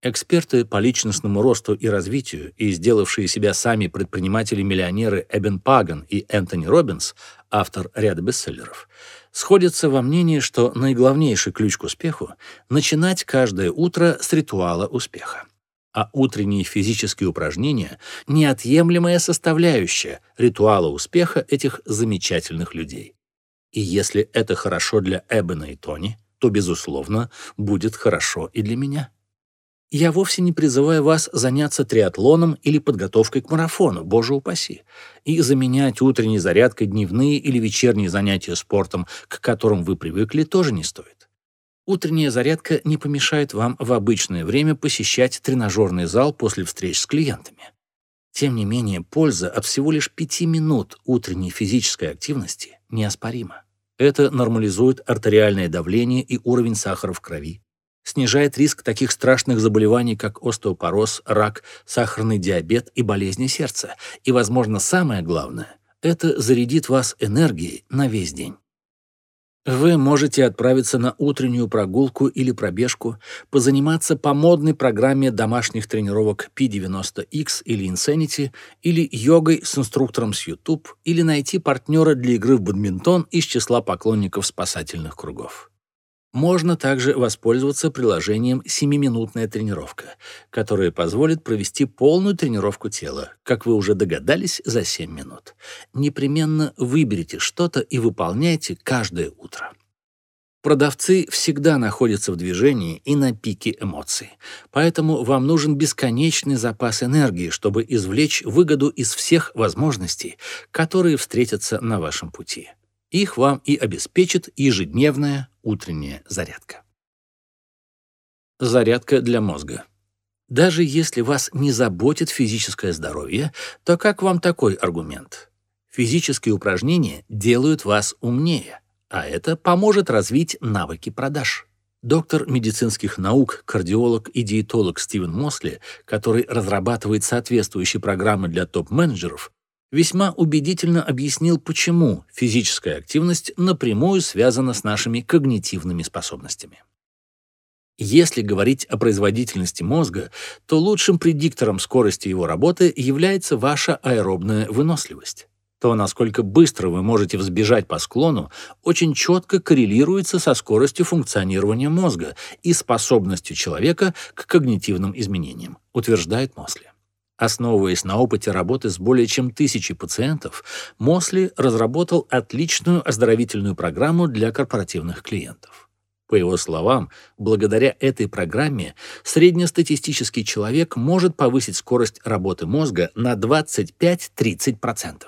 Эксперты по личностному росту и развитию и сделавшие себя сами предприниматели-миллионеры Эбен Паган и Энтони Робинс, автор ряда бестселлеров, сходятся во мнении, что наиглавнейший ключ к успеху — начинать каждое утро с ритуала успеха. А утренние физические упражнения — неотъемлемая составляющая ритуала успеха этих замечательных людей. И если это хорошо для Эбена и Тони, то, безусловно, будет хорошо и для меня. Я вовсе не призываю вас заняться триатлоном или подготовкой к марафону, боже упаси, и заменять утренней зарядкой дневные или вечерние занятия спортом, к которым вы привыкли, тоже не стоит. Утренняя зарядка не помешает вам в обычное время посещать тренажерный зал после встреч с клиентами. Тем не менее, польза от всего лишь пяти минут утренней физической активности неоспорима. Это нормализует артериальное давление и уровень сахара в крови, снижает риск таких страшных заболеваний, как остеопороз, рак, сахарный диабет и болезни сердца. И, возможно, самое главное, это зарядит вас энергией на весь день. Вы можете отправиться на утреннюю прогулку или пробежку, позаниматься по модной программе домашних тренировок P90X или Insanity, или йогой с инструктором с YouTube, или найти партнера для игры в бадминтон из числа поклонников спасательных кругов. Можно также воспользоваться приложением «Семиминутная тренировка», которое позволит провести полную тренировку тела, как вы уже догадались, за 7 минут. Непременно выберите что-то и выполняйте каждое утро. Продавцы всегда находятся в движении и на пике эмоций, поэтому вам нужен бесконечный запас энергии, чтобы извлечь выгоду из всех возможностей, которые встретятся на вашем пути. Их вам и обеспечит ежедневная утренняя зарядка. Зарядка для мозга. Даже если вас не заботит физическое здоровье, то как вам такой аргумент? Физические упражнения делают вас умнее, а это поможет развить навыки продаж. Доктор медицинских наук, кардиолог и диетолог Стивен Мосли, который разрабатывает соответствующие программы для топ-менеджеров, весьма убедительно объяснил, почему физическая активность напрямую связана с нашими когнитивными способностями. Если говорить о производительности мозга, то лучшим предиктором скорости его работы является ваша аэробная выносливость. То, насколько быстро вы можете взбежать по склону, очень четко коррелируется со скоростью функционирования мозга и способностью человека к когнитивным изменениям, утверждает Мосли. Основываясь на опыте работы с более чем тысячей пациентов, Мосли разработал отличную оздоровительную программу для корпоративных клиентов. По его словам, благодаря этой программе среднестатистический человек может повысить скорость работы мозга на 25-30%.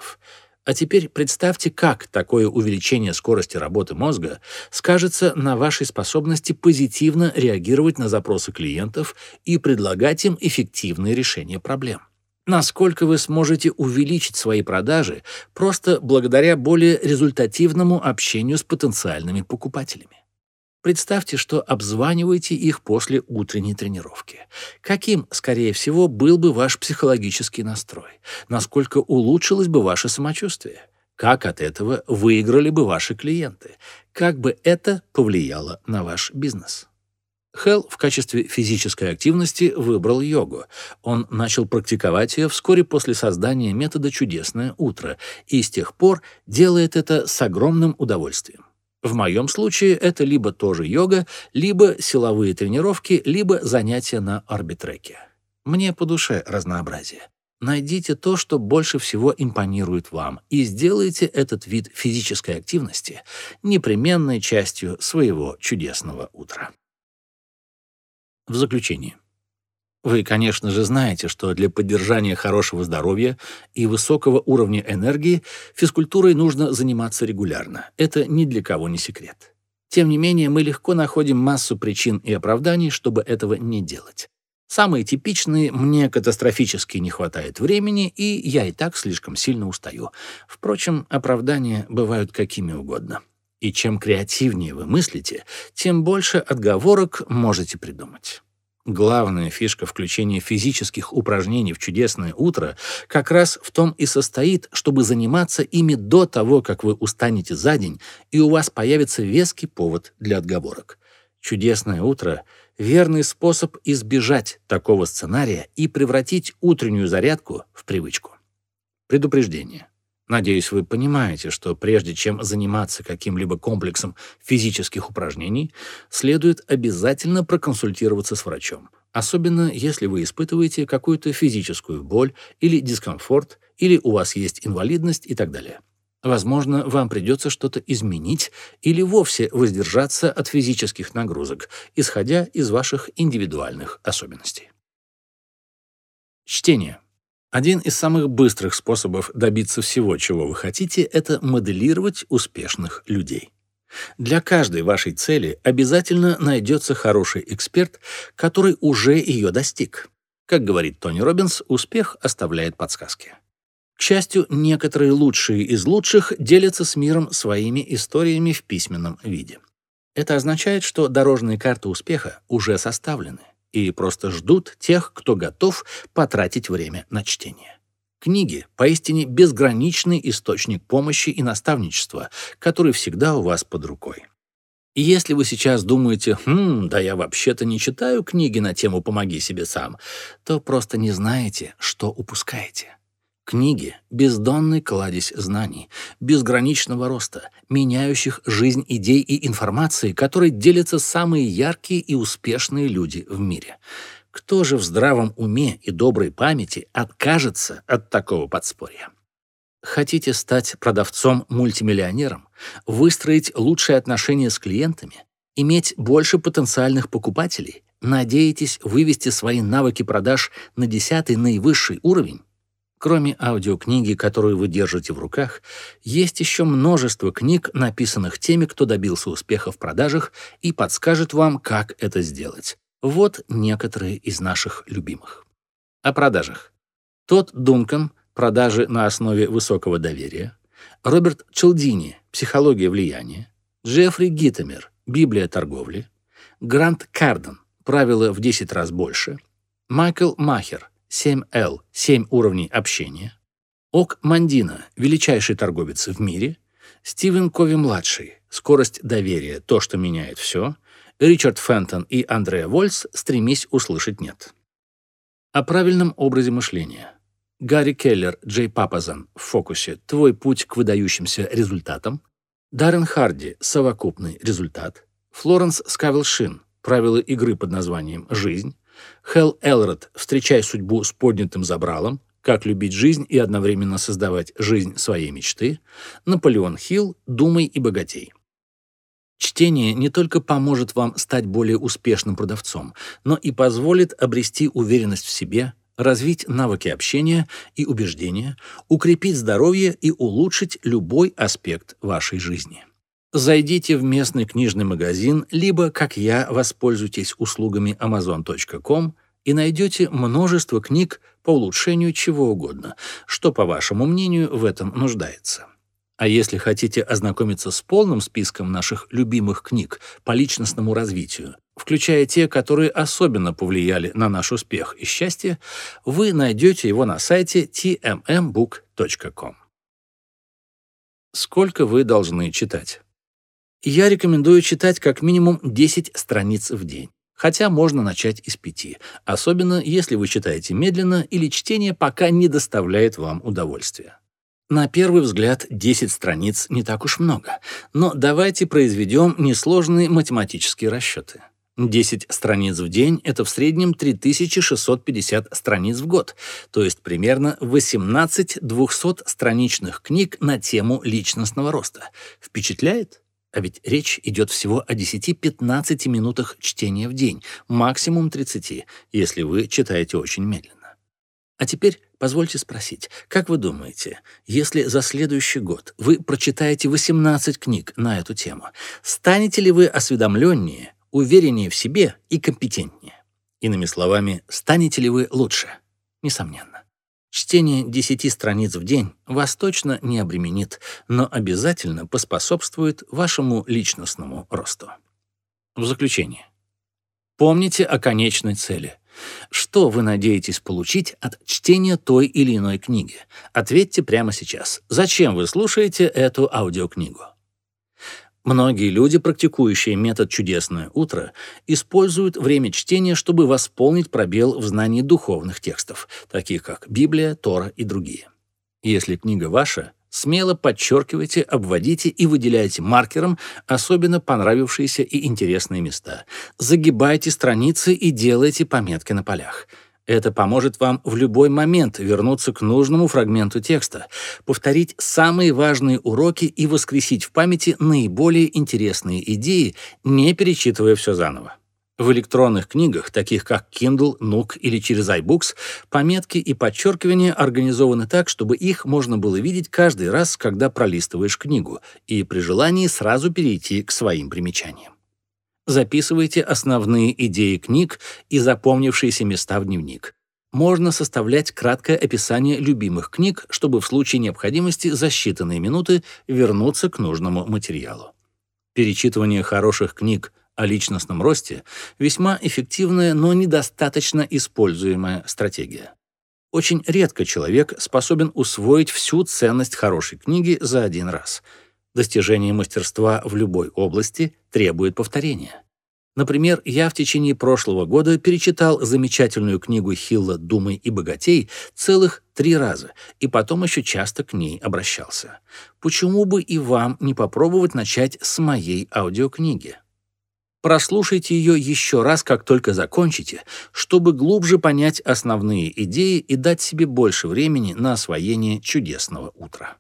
А теперь представьте, как такое увеличение скорости работы мозга скажется на вашей способности позитивно реагировать на запросы клиентов и предлагать им эффективные решения проблем. Насколько вы сможете увеличить свои продажи просто благодаря более результативному общению с потенциальными покупателями. Представьте, что обзваниваете их после утренней тренировки. Каким, скорее всего, был бы ваш психологический настрой? Насколько улучшилось бы ваше самочувствие? Как от этого выиграли бы ваши клиенты? Как бы это повлияло на ваш бизнес? Хелл в качестве физической активности выбрал йогу. Он начал практиковать ее вскоре после создания метода «Чудесное утро» и с тех пор делает это с огромным удовольствием. В моем случае это либо тоже йога, либо силовые тренировки, либо занятия на арбитреке. Мне по душе разнообразие. Найдите то, что больше всего импонирует вам, и сделайте этот вид физической активности непременной частью своего чудесного утра. В заключение. Вы, конечно же, знаете, что для поддержания хорошего здоровья и высокого уровня энергии физкультурой нужно заниматься регулярно. Это ни для кого не секрет. Тем не менее, мы легко находим массу причин и оправданий, чтобы этого не делать. Самые типичные «мне катастрофически не хватает времени, и я и так слишком сильно устаю». Впрочем, оправдания бывают какими угодно. И чем креативнее вы мыслите, тем больше отговорок можете придумать. Главная фишка включения физических упражнений в чудесное утро как раз в том и состоит, чтобы заниматься ими до того, как вы устанете за день, и у вас появится веский повод для отговорок. Чудесное утро — верный способ избежать такого сценария и превратить утреннюю зарядку в привычку. Предупреждение. Надеюсь, вы понимаете, что прежде чем заниматься каким-либо комплексом физических упражнений, следует обязательно проконсультироваться с врачом, особенно если вы испытываете какую-то физическую боль или дискомфорт, или у вас есть инвалидность и так далее. Возможно, вам придется что-то изменить или вовсе воздержаться от физических нагрузок, исходя из ваших индивидуальных особенностей. Чтение. Один из самых быстрых способов добиться всего, чего вы хотите, это моделировать успешных людей. Для каждой вашей цели обязательно найдется хороший эксперт, который уже ее достиг. Как говорит Тони Робинс, успех оставляет подсказки. К счастью, некоторые лучшие из лучших делятся с миром своими историями в письменном виде. Это означает, что дорожные карты успеха уже составлены и просто ждут тех, кто готов потратить время на чтение. Книги — поистине безграничный источник помощи и наставничества, который всегда у вас под рукой. И если вы сейчас думаете, «Хм, да я вообще-то не читаю книги на тему «Помоги себе сам», то просто не знаете, что упускаете. Книги — бездонный кладезь знаний, безграничного роста, меняющих жизнь идей и информации, которой делятся самые яркие и успешные люди в мире. Кто же в здравом уме и доброй памяти откажется от такого подспорья? Хотите стать продавцом-мультимиллионером, выстроить лучшие отношения с клиентами, иметь больше потенциальных покупателей, надеетесь вывести свои навыки продаж на десятый наивысший уровень? Кроме аудиокниги, которую вы держите в руках, есть еще множество книг, написанных теми, кто добился успеха в продажах и подскажет вам, как это сделать. Вот некоторые из наших любимых. О продажах. Тот Дункан «Продажи на основе высокого доверия», Роберт Челдини «Психология влияния», Джеффри Гиттемер «Библия торговли», Грант Карден «Правила в 10 раз больше», Майкл Махер 7L «7 уровней общения», Ок Мандина «Величайший торговец в мире», Стивен Кови-младший «Скорость доверия. То, что меняет все», Ричард Фентон и Андреа Вольс «Стремись услышать нет». О правильном образе мышления. Гарри Келлер, Джей Папазан в фокусе «Твой путь к выдающимся результатам», Даррен Харди «Совокупный результат», Флоренс Скавелшин «Правила игры под названием «Жизнь», Хелл Элрод «Встречай судьбу с поднятым забралом», «Как любить жизнь и одновременно создавать жизнь своей мечты», Наполеон Хилл «Думай и богатей». Чтение не только поможет вам стать более успешным продавцом, но и позволит обрести уверенность в себе, развить навыки общения и убеждения, укрепить здоровье и улучшить любой аспект вашей жизни. Зайдите в местный книжный магазин, либо, как я, воспользуйтесь услугами amazon.com и найдете множество книг по улучшению чего угодно, что, по вашему мнению, в этом нуждается. А если хотите ознакомиться с полным списком наших любимых книг по личностному развитию, включая те, которые особенно повлияли на наш успех и счастье, вы найдете его на сайте tmmbook.com. Сколько вы должны читать? Я рекомендую читать как минимум 10 страниц в день. Хотя можно начать из пяти, особенно если вы читаете медленно или чтение пока не доставляет вам удовольствия. На первый взгляд 10 страниц не так уж много, но давайте произведем несложные математические расчеты. 10 страниц в день — это в среднем 3650 страниц в год, то есть примерно 18 200-страничных книг на тему личностного роста. Впечатляет? А ведь речь идет всего о 10-15 минутах чтения в день, максимум 30, если вы читаете очень медленно. А теперь позвольте спросить, как вы думаете, если за следующий год вы прочитаете 18 книг на эту тему, станете ли вы осведомленнее, увереннее в себе и компетентнее? Иными словами, станете ли вы лучше? Несомненно. Чтение 10 страниц в день вас точно не обременит, но обязательно поспособствует вашему личностному росту. В заключение. Помните о конечной цели. Что вы надеетесь получить от чтения той или иной книги? Ответьте прямо сейчас. Зачем вы слушаете эту аудиокнигу? Многие люди, практикующие метод «Чудесное утро», используют время чтения, чтобы восполнить пробел в знании духовных текстов, таких как Библия, Тора и другие. Если книга ваша, Смело подчеркивайте, обводите и выделяйте маркером особенно понравившиеся и интересные места. Загибайте страницы и делайте пометки на полях. Это поможет вам в любой момент вернуться к нужному фрагменту текста, повторить самые важные уроки и воскресить в памяти наиболее интересные идеи, не перечитывая все заново. В электронных книгах, таких как Kindle, Nook или через iBooks, пометки и подчеркивания организованы так, чтобы их можно было видеть каждый раз, когда пролистываешь книгу, и при желании сразу перейти к своим примечаниям. Записывайте основные идеи книг и запомнившиеся места в дневник. Можно составлять краткое описание любимых книг, чтобы в случае необходимости за считанные минуты вернуться к нужному материалу. Перечитывание хороших книг о личностном росте – весьма эффективная, но недостаточно используемая стратегия. Очень редко человек способен усвоить всю ценность хорошей книги за один раз. Достижение мастерства в любой области требует повторения. Например, я в течение прошлого года перечитал замечательную книгу Хилла «Думай и богатей» целых три раза, и потом еще часто к ней обращался. Почему бы и вам не попробовать начать с моей аудиокниги? Прослушайте ее еще раз, как только закончите, чтобы глубже понять основные идеи и дать себе больше времени на освоение чудесного утра.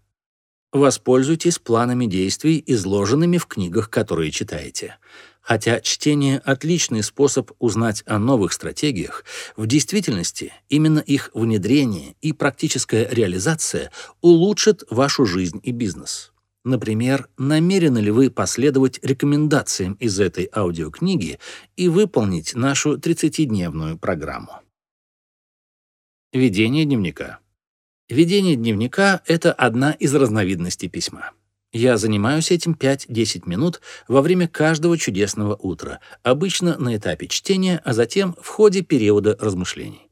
Воспользуйтесь планами действий, изложенными в книгах, которые читаете. Хотя чтение — отличный способ узнать о новых стратегиях, в действительности именно их внедрение и практическая реализация улучшат вашу жизнь и бизнес. Например, намерены ли вы последовать рекомендациям из этой аудиокниги и выполнить нашу 30-дневную программу? Ведение дневника. Ведение дневника — это одна из разновидностей письма. Я занимаюсь этим 5-10 минут во время каждого чудесного утра, обычно на этапе чтения, а затем в ходе периода размышлений.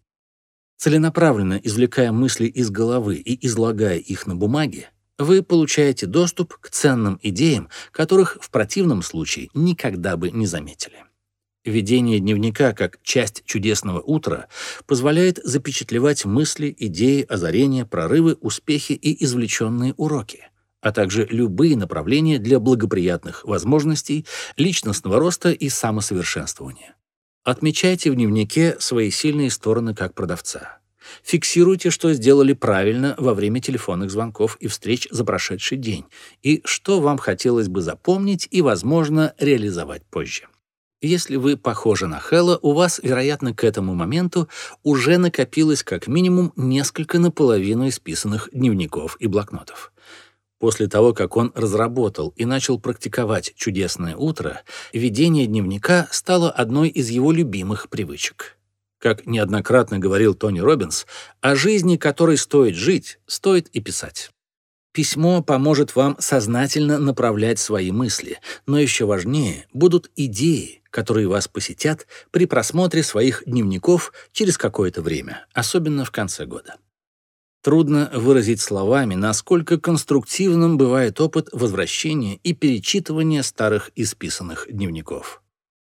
Целенаправленно извлекая мысли из головы и излагая их на бумаге, вы получаете доступ к ценным идеям, которых в противном случае никогда бы не заметили. Ведение дневника как часть чудесного утра позволяет запечатлевать мысли, идеи, озарения, прорывы, успехи и извлеченные уроки, а также любые направления для благоприятных возможностей, личностного роста и самосовершенствования. Отмечайте в дневнике свои сильные стороны как продавца. Фиксируйте, что сделали правильно во время телефонных звонков и встреч за прошедший день, и что вам хотелось бы запомнить и, возможно, реализовать позже. Если вы похожи на Хэлла, у вас, вероятно, к этому моменту уже накопилось как минимум несколько наполовину исписанных дневников и блокнотов. После того, как он разработал и начал практиковать «Чудесное утро», ведение дневника стало одной из его любимых привычек. Как неоднократно говорил Тони Робинс, о жизни, которой стоит жить, стоит и писать. Письмо поможет вам сознательно направлять свои мысли, но еще важнее будут идеи, которые вас посетят при просмотре своих дневников через какое-то время, особенно в конце года. Трудно выразить словами, насколько конструктивным бывает опыт возвращения и перечитывания старых исписанных дневников.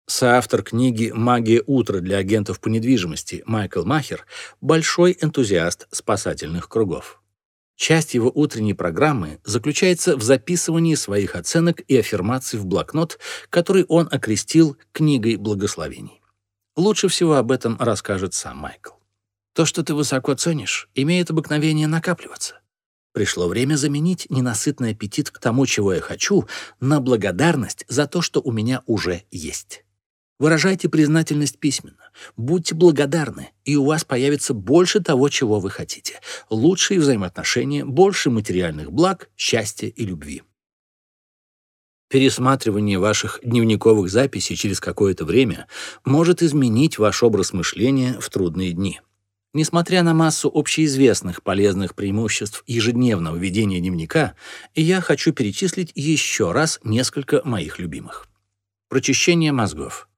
Соавтор книги «Магия утра для агентов по недвижимости» Майкл Махер – большой энтузиаст спасательных кругов. Часть его утренней программы заключается в записывании своих оценок и аффирмаций в блокнот, который он окрестил «Книгой благословений». Лучше всего об этом расскажет сам Майкл. То, что ты высоко ценишь, имеет обыкновение накапливаться. Пришло время заменить ненасытный аппетит к тому, чего я хочу, на благодарность за то, что у меня уже есть. Выражайте признательность письменно. Будьте благодарны, и у вас появится больше того, чего вы хотите. Лучшие взаимоотношения, больше материальных благ, счастья и любви. Пересматривание ваших дневниковых записей через какое-то время может изменить ваш образ мышления в трудные дни. Несмотря на массу общеизвестных полезных преимуществ ежедневного ведения дневника, я хочу перечислить еще раз несколько моих любимых. Прочищение мозгов.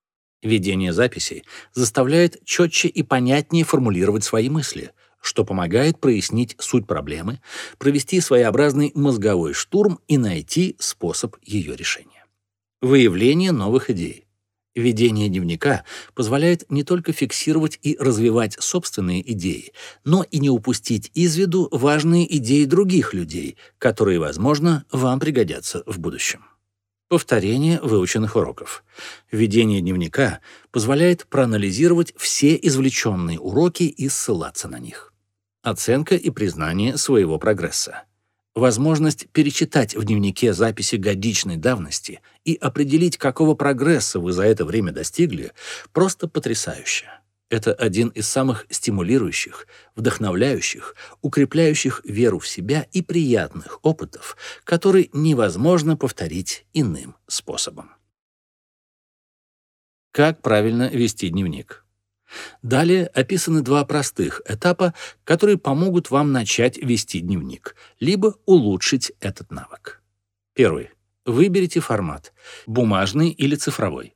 Ведение записей заставляет четче и понятнее формулировать свои мысли, что помогает прояснить суть проблемы, провести своеобразный мозговой штурм и найти способ ее решения. Выявление новых идей. Ведение дневника позволяет не только фиксировать и развивать собственные идеи, но и не упустить из виду важные идеи других людей, которые, возможно, вам пригодятся в будущем. Повторение выученных уроков. Ведение дневника позволяет проанализировать все извлеченные уроки и ссылаться на них. Оценка и признание своего прогресса. Возможность перечитать в дневнике записи годичной давности и определить, какого прогресса вы за это время достигли, просто потрясающе. Это один из самых стимулирующих, вдохновляющих, укрепляющих веру в себя и приятных опытов, который невозможно повторить иным способом. Как правильно вести дневник? Далее описаны два простых этапа, которые помогут вам начать вести дневник, либо улучшить этот навык. Первый. Выберите формат – бумажный или цифровой.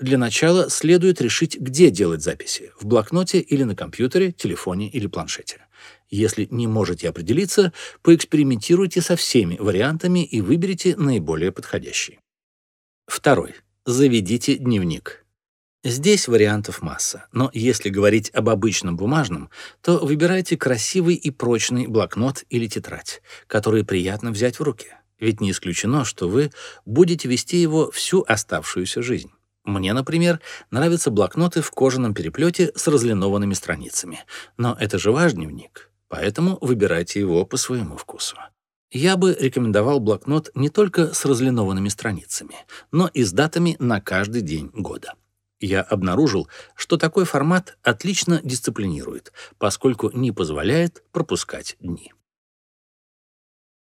Для начала следует решить, где делать записи – в блокноте или на компьютере, телефоне или планшете. Если не можете определиться, поэкспериментируйте со всеми вариантами и выберите наиболее подходящий. Второй. Заведите дневник. Здесь вариантов масса, но если говорить об обычном бумажном, то выбирайте красивый и прочный блокнот или тетрадь, которые приятно взять в руки, ведь не исключено, что вы будете вести его всю оставшуюся жизнь. Мне, например, нравятся блокноты в кожаном переплете с разлинованными страницами. Но это же ваш дневник, поэтому выбирайте его по своему вкусу. Я бы рекомендовал блокнот не только с разлинованными страницами, но и с датами на каждый день года. Я обнаружил, что такой формат отлично дисциплинирует, поскольку не позволяет пропускать дни.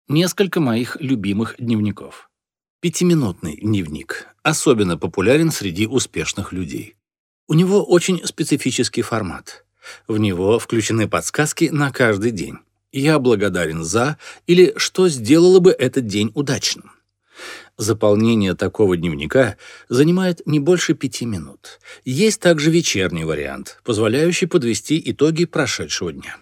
Несколько моих любимых дневников. Пятиминутный дневник особенно популярен среди успешных людей. У него очень специфический формат. В него включены подсказки на каждый день. «Я благодарен за» или «Что сделало бы этот день удачным». Заполнение такого дневника занимает не больше пяти минут. Есть также вечерний вариант, позволяющий подвести итоги прошедшего дня.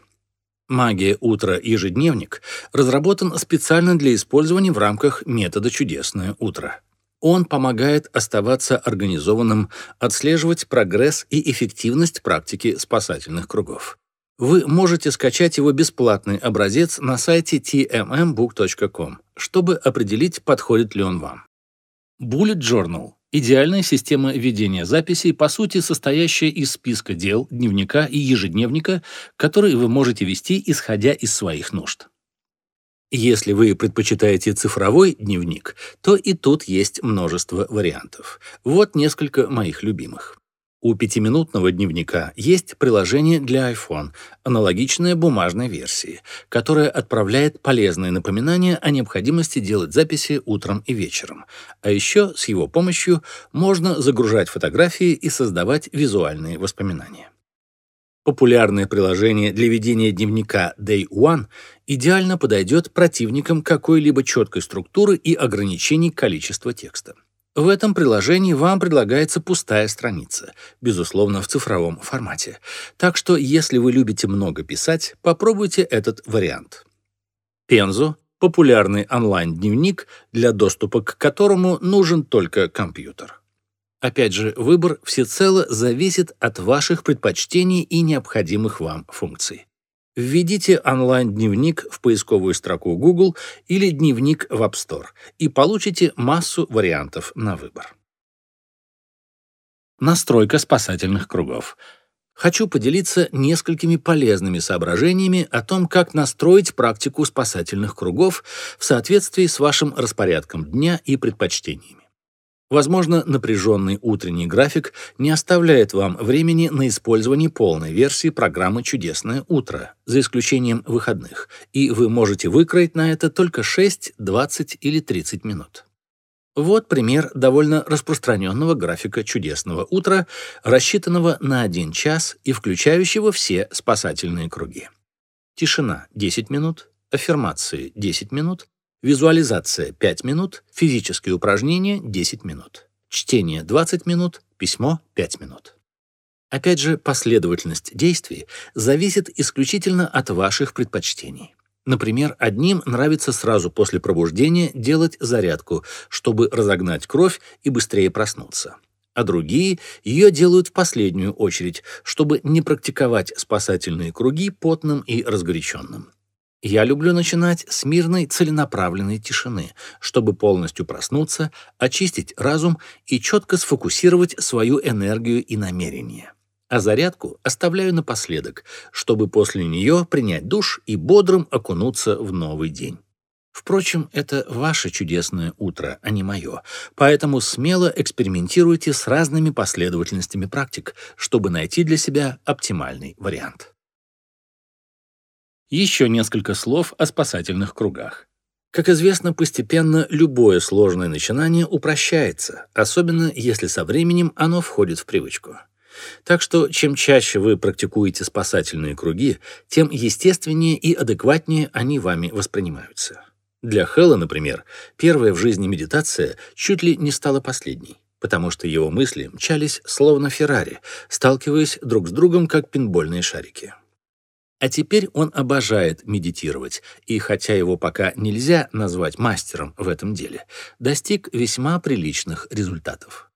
«Магия утра. Ежедневник» разработан специально для использования в рамках метода «Чудесное утро». Он помогает оставаться организованным, отслеживать прогресс и эффективность практики спасательных кругов. Вы можете скачать его бесплатный образец на сайте tmmbook.com, чтобы определить, подходит ли он вам. Bullet Journal – идеальная система ведения записей, по сути состоящая из списка дел, дневника и ежедневника, которые вы можете вести, исходя из своих нужд. Если вы предпочитаете цифровой дневник, то и тут есть множество вариантов. Вот несколько моих любимых. У пятиминутного дневника есть приложение для iPhone, аналогичное бумажной версии, которое отправляет полезные напоминания о необходимости делать записи утром и вечером. А еще с его помощью можно загружать фотографии и создавать визуальные воспоминания. Популярное приложение для ведения дневника Day One идеально подойдет противникам какой-либо четкой структуры и ограничений количества текста. В этом приложении вам предлагается пустая страница, безусловно, в цифровом формате. Так что, если вы любите много писать, попробуйте этот вариант. Пензу — популярный онлайн-дневник, для доступа к которому нужен только компьютер. Опять же, выбор всецело зависит от ваших предпочтений и необходимых вам функций. Введите онлайн-дневник в поисковую строку Google или дневник в App Store и получите массу вариантов на выбор. Настройка спасательных кругов. Хочу поделиться несколькими полезными соображениями о том, как настроить практику спасательных кругов в соответствии с вашим распорядком дня и предпочтениями. Возможно, напряженный утренний график не оставляет вам времени на использование полной версии программы «Чудесное утро», за исключением выходных, и вы можете выкроить на это только 6, 20 или 30 минут. Вот пример довольно распространенного графика «Чудесного утра», рассчитанного на 1 час и включающего все спасательные круги. Тишина — 10 минут, аффирмации — 10 минут, Визуализация 5 минут, физические упражнения 10 минут, чтение 20 минут, письмо 5 минут. Опять же, последовательность действий зависит исключительно от ваших предпочтений. Например, одним нравится сразу после пробуждения делать зарядку, чтобы разогнать кровь и быстрее проснуться. А другие ее делают в последнюю очередь, чтобы не практиковать спасательные круги потным и разгоряченным. Я люблю начинать с мирной целенаправленной тишины, чтобы полностью проснуться, очистить разум и четко сфокусировать свою энергию и намерение. А зарядку оставляю напоследок, чтобы после нее принять душ и бодрым окунуться в новый день. Впрочем, это ваше чудесное утро, а не мое, поэтому смело экспериментируйте с разными последовательностями практик, чтобы найти для себя оптимальный вариант. Еще несколько слов о спасательных кругах. Как известно, постепенно любое сложное начинание упрощается, особенно если со временем оно входит в привычку. Так что чем чаще вы практикуете спасательные круги, тем естественнее и адекватнее они вами воспринимаются. Для Хэлла, например, первая в жизни медитация чуть ли не стала последней, потому что его мысли мчались словно Феррари, сталкиваясь друг с другом, как пинбольные шарики. А теперь он обожает медитировать, и хотя его пока нельзя назвать мастером в этом деле, достиг весьма приличных результатов.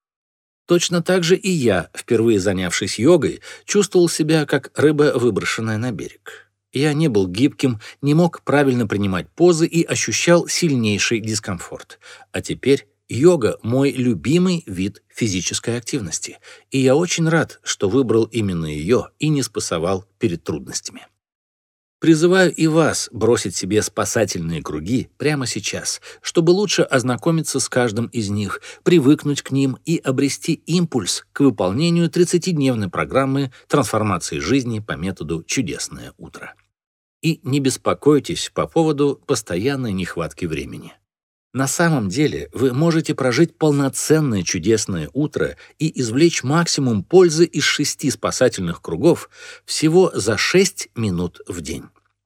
Точно так же и я, впервые занявшись йогой, чувствовал себя как рыба, выброшенная на берег. Я не был гибким, не мог правильно принимать позы и ощущал сильнейший дискомфорт. А теперь йога — мой любимый вид физической активности, и я очень рад, что выбрал именно ее и не спасовал перед трудностями. Призываю и вас бросить себе спасательные круги прямо сейчас, чтобы лучше ознакомиться с каждым из них, привыкнуть к ним и обрести импульс к выполнению 30-дневной программы трансформации жизни по методу «Чудесное утро». И не беспокойтесь по поводу постоянной нехватки времени. На самом деле вы можете прожить полноценное чудесное утро и извлечь максимум пользы из шести спасательных кругов всего за 6 минут в день.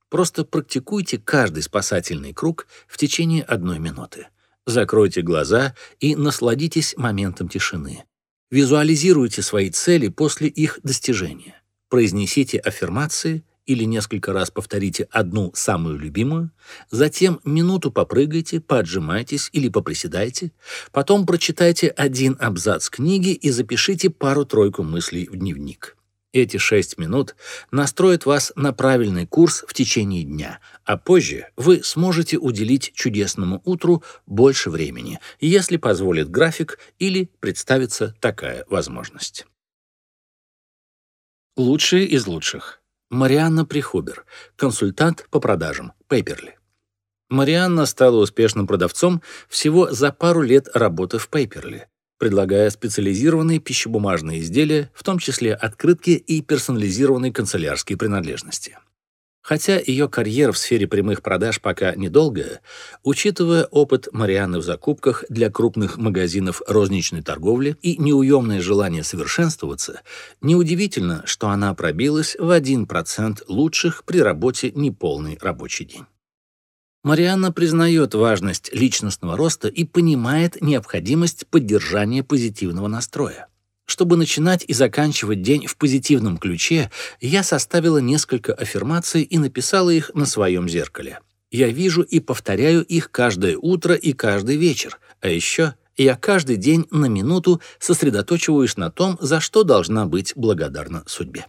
Просто практикуйте каждый спасательный круг в течение одной минуты. Закройте глаза и насладитесь моментом тишины. Визуализируйте свои цели после их достижения. Произнесите аффирмации или несколько раз повторите одну самую любимую, затем минуту попрыгайте, поотжимайтесь или поприседайте, потом прочитайте один абзац книги и запишите пару-тройку мыслей в дневник. Эти шесть минут настроят вас на правильный курс в течение дня, а позже вы сможете уделить чудесному утру больше времени, если позволит график или представится такая возможность. Лучшие из лучших. Марианна Прихобер, консультант по продажам, Пейперли. Марианна стала успешным продавцом всего за пару лет работы в Пейперли, предлагая специализированные пищебумажные изделия, в том числе открытки и персонализированные канцелярские принадлежности. Хотя ее карьера в сфере прямых продаж пока недолгая, учитывая опыт Марианны в закупках для крупных магазинов розничной торговли и неуемное желание совершенствоваться, неудивительно, что она пробилась в 1% лучших при работе неполный рабочий день. Марианна признает важность личностного роста и понимает необходимость поддержания позитивного настроя. Чтобы начинать и заканчивать день в позитивном ключе, я составила несколько аффирмаций и написала их на своем зеркале. Я вижу и повторяю их каждое утро и каждый вечер. А еще я каждый день на минуту сосредоточиваюсь на том, за что должна быть благодарна судьбе.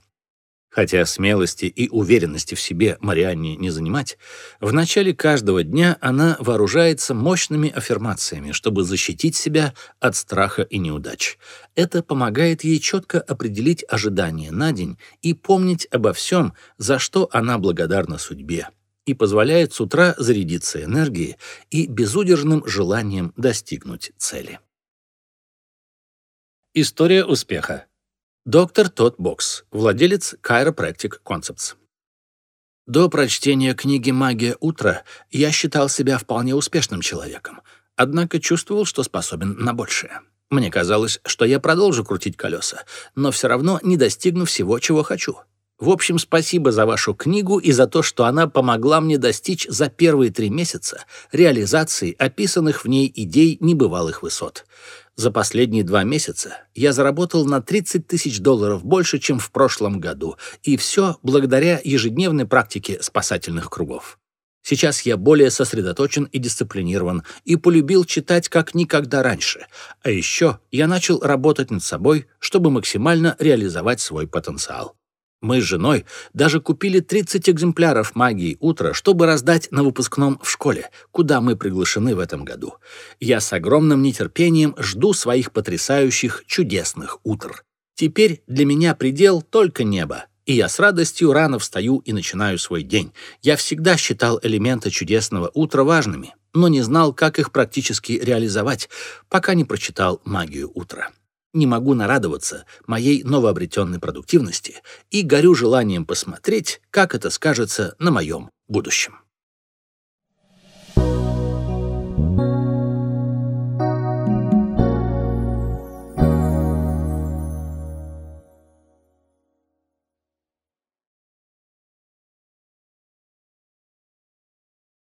Хотя смелости и уверенности в себе Марианне не занимать, в начале каждого дня она вооружается мощными аффирмациями, чтобы защитить себя от страха и неудач. Это помогает ей четко определить ожидания на день и помнить обо всем, за что она благодарна судьбе, и позволяет с утра зарядиться энергией и безудержным желанием достигнуть цели. История успеха. Доктор Тодд Бокс, владелец Chiropractic Concepts. До прочтения книги «Магия утра» я считал себя вполне успешным человеком, однако чувствовал, что способен на большее. Мне казалось, что я продолжу крутить колеса, но все равно не достигну всего, чего хочу. В общем, спасибо за вашу книгу и за то, что она помогла мне достичь за первые три месяца реализации описанных в ней идей небывалых высот. За последние два месяца я заработал на 30 тысяч долларов больше, чем в прошлом году, и все благодаря ежедневной практике спасательных кругов. Сейчас я более сосредоточен и дисциплинирован, и полюбил читать как никогда раньше. А еще я начал работать над собой, чтобы максимально реализовать свой потенциал. Мы с женой даже купили 30 экземпляров «Магии утра», чтобы раздать на выпускном в школе, куда мы приглашены в этом году. Я с огромным нетерпением жду своих потрясающих, чудесных утр. Теперь для меня предел только небо, и я с радостью рано встаю и начинаю свой день. Я всегда считал элементы чудесного утра важными, но не знал, как их практически реализовать, пока не прочитал «Магию утра» не могу нарадоваться моей новообретенной продуктивности и горю желанием посмотреть, как это скажется на моем будущем. Thank you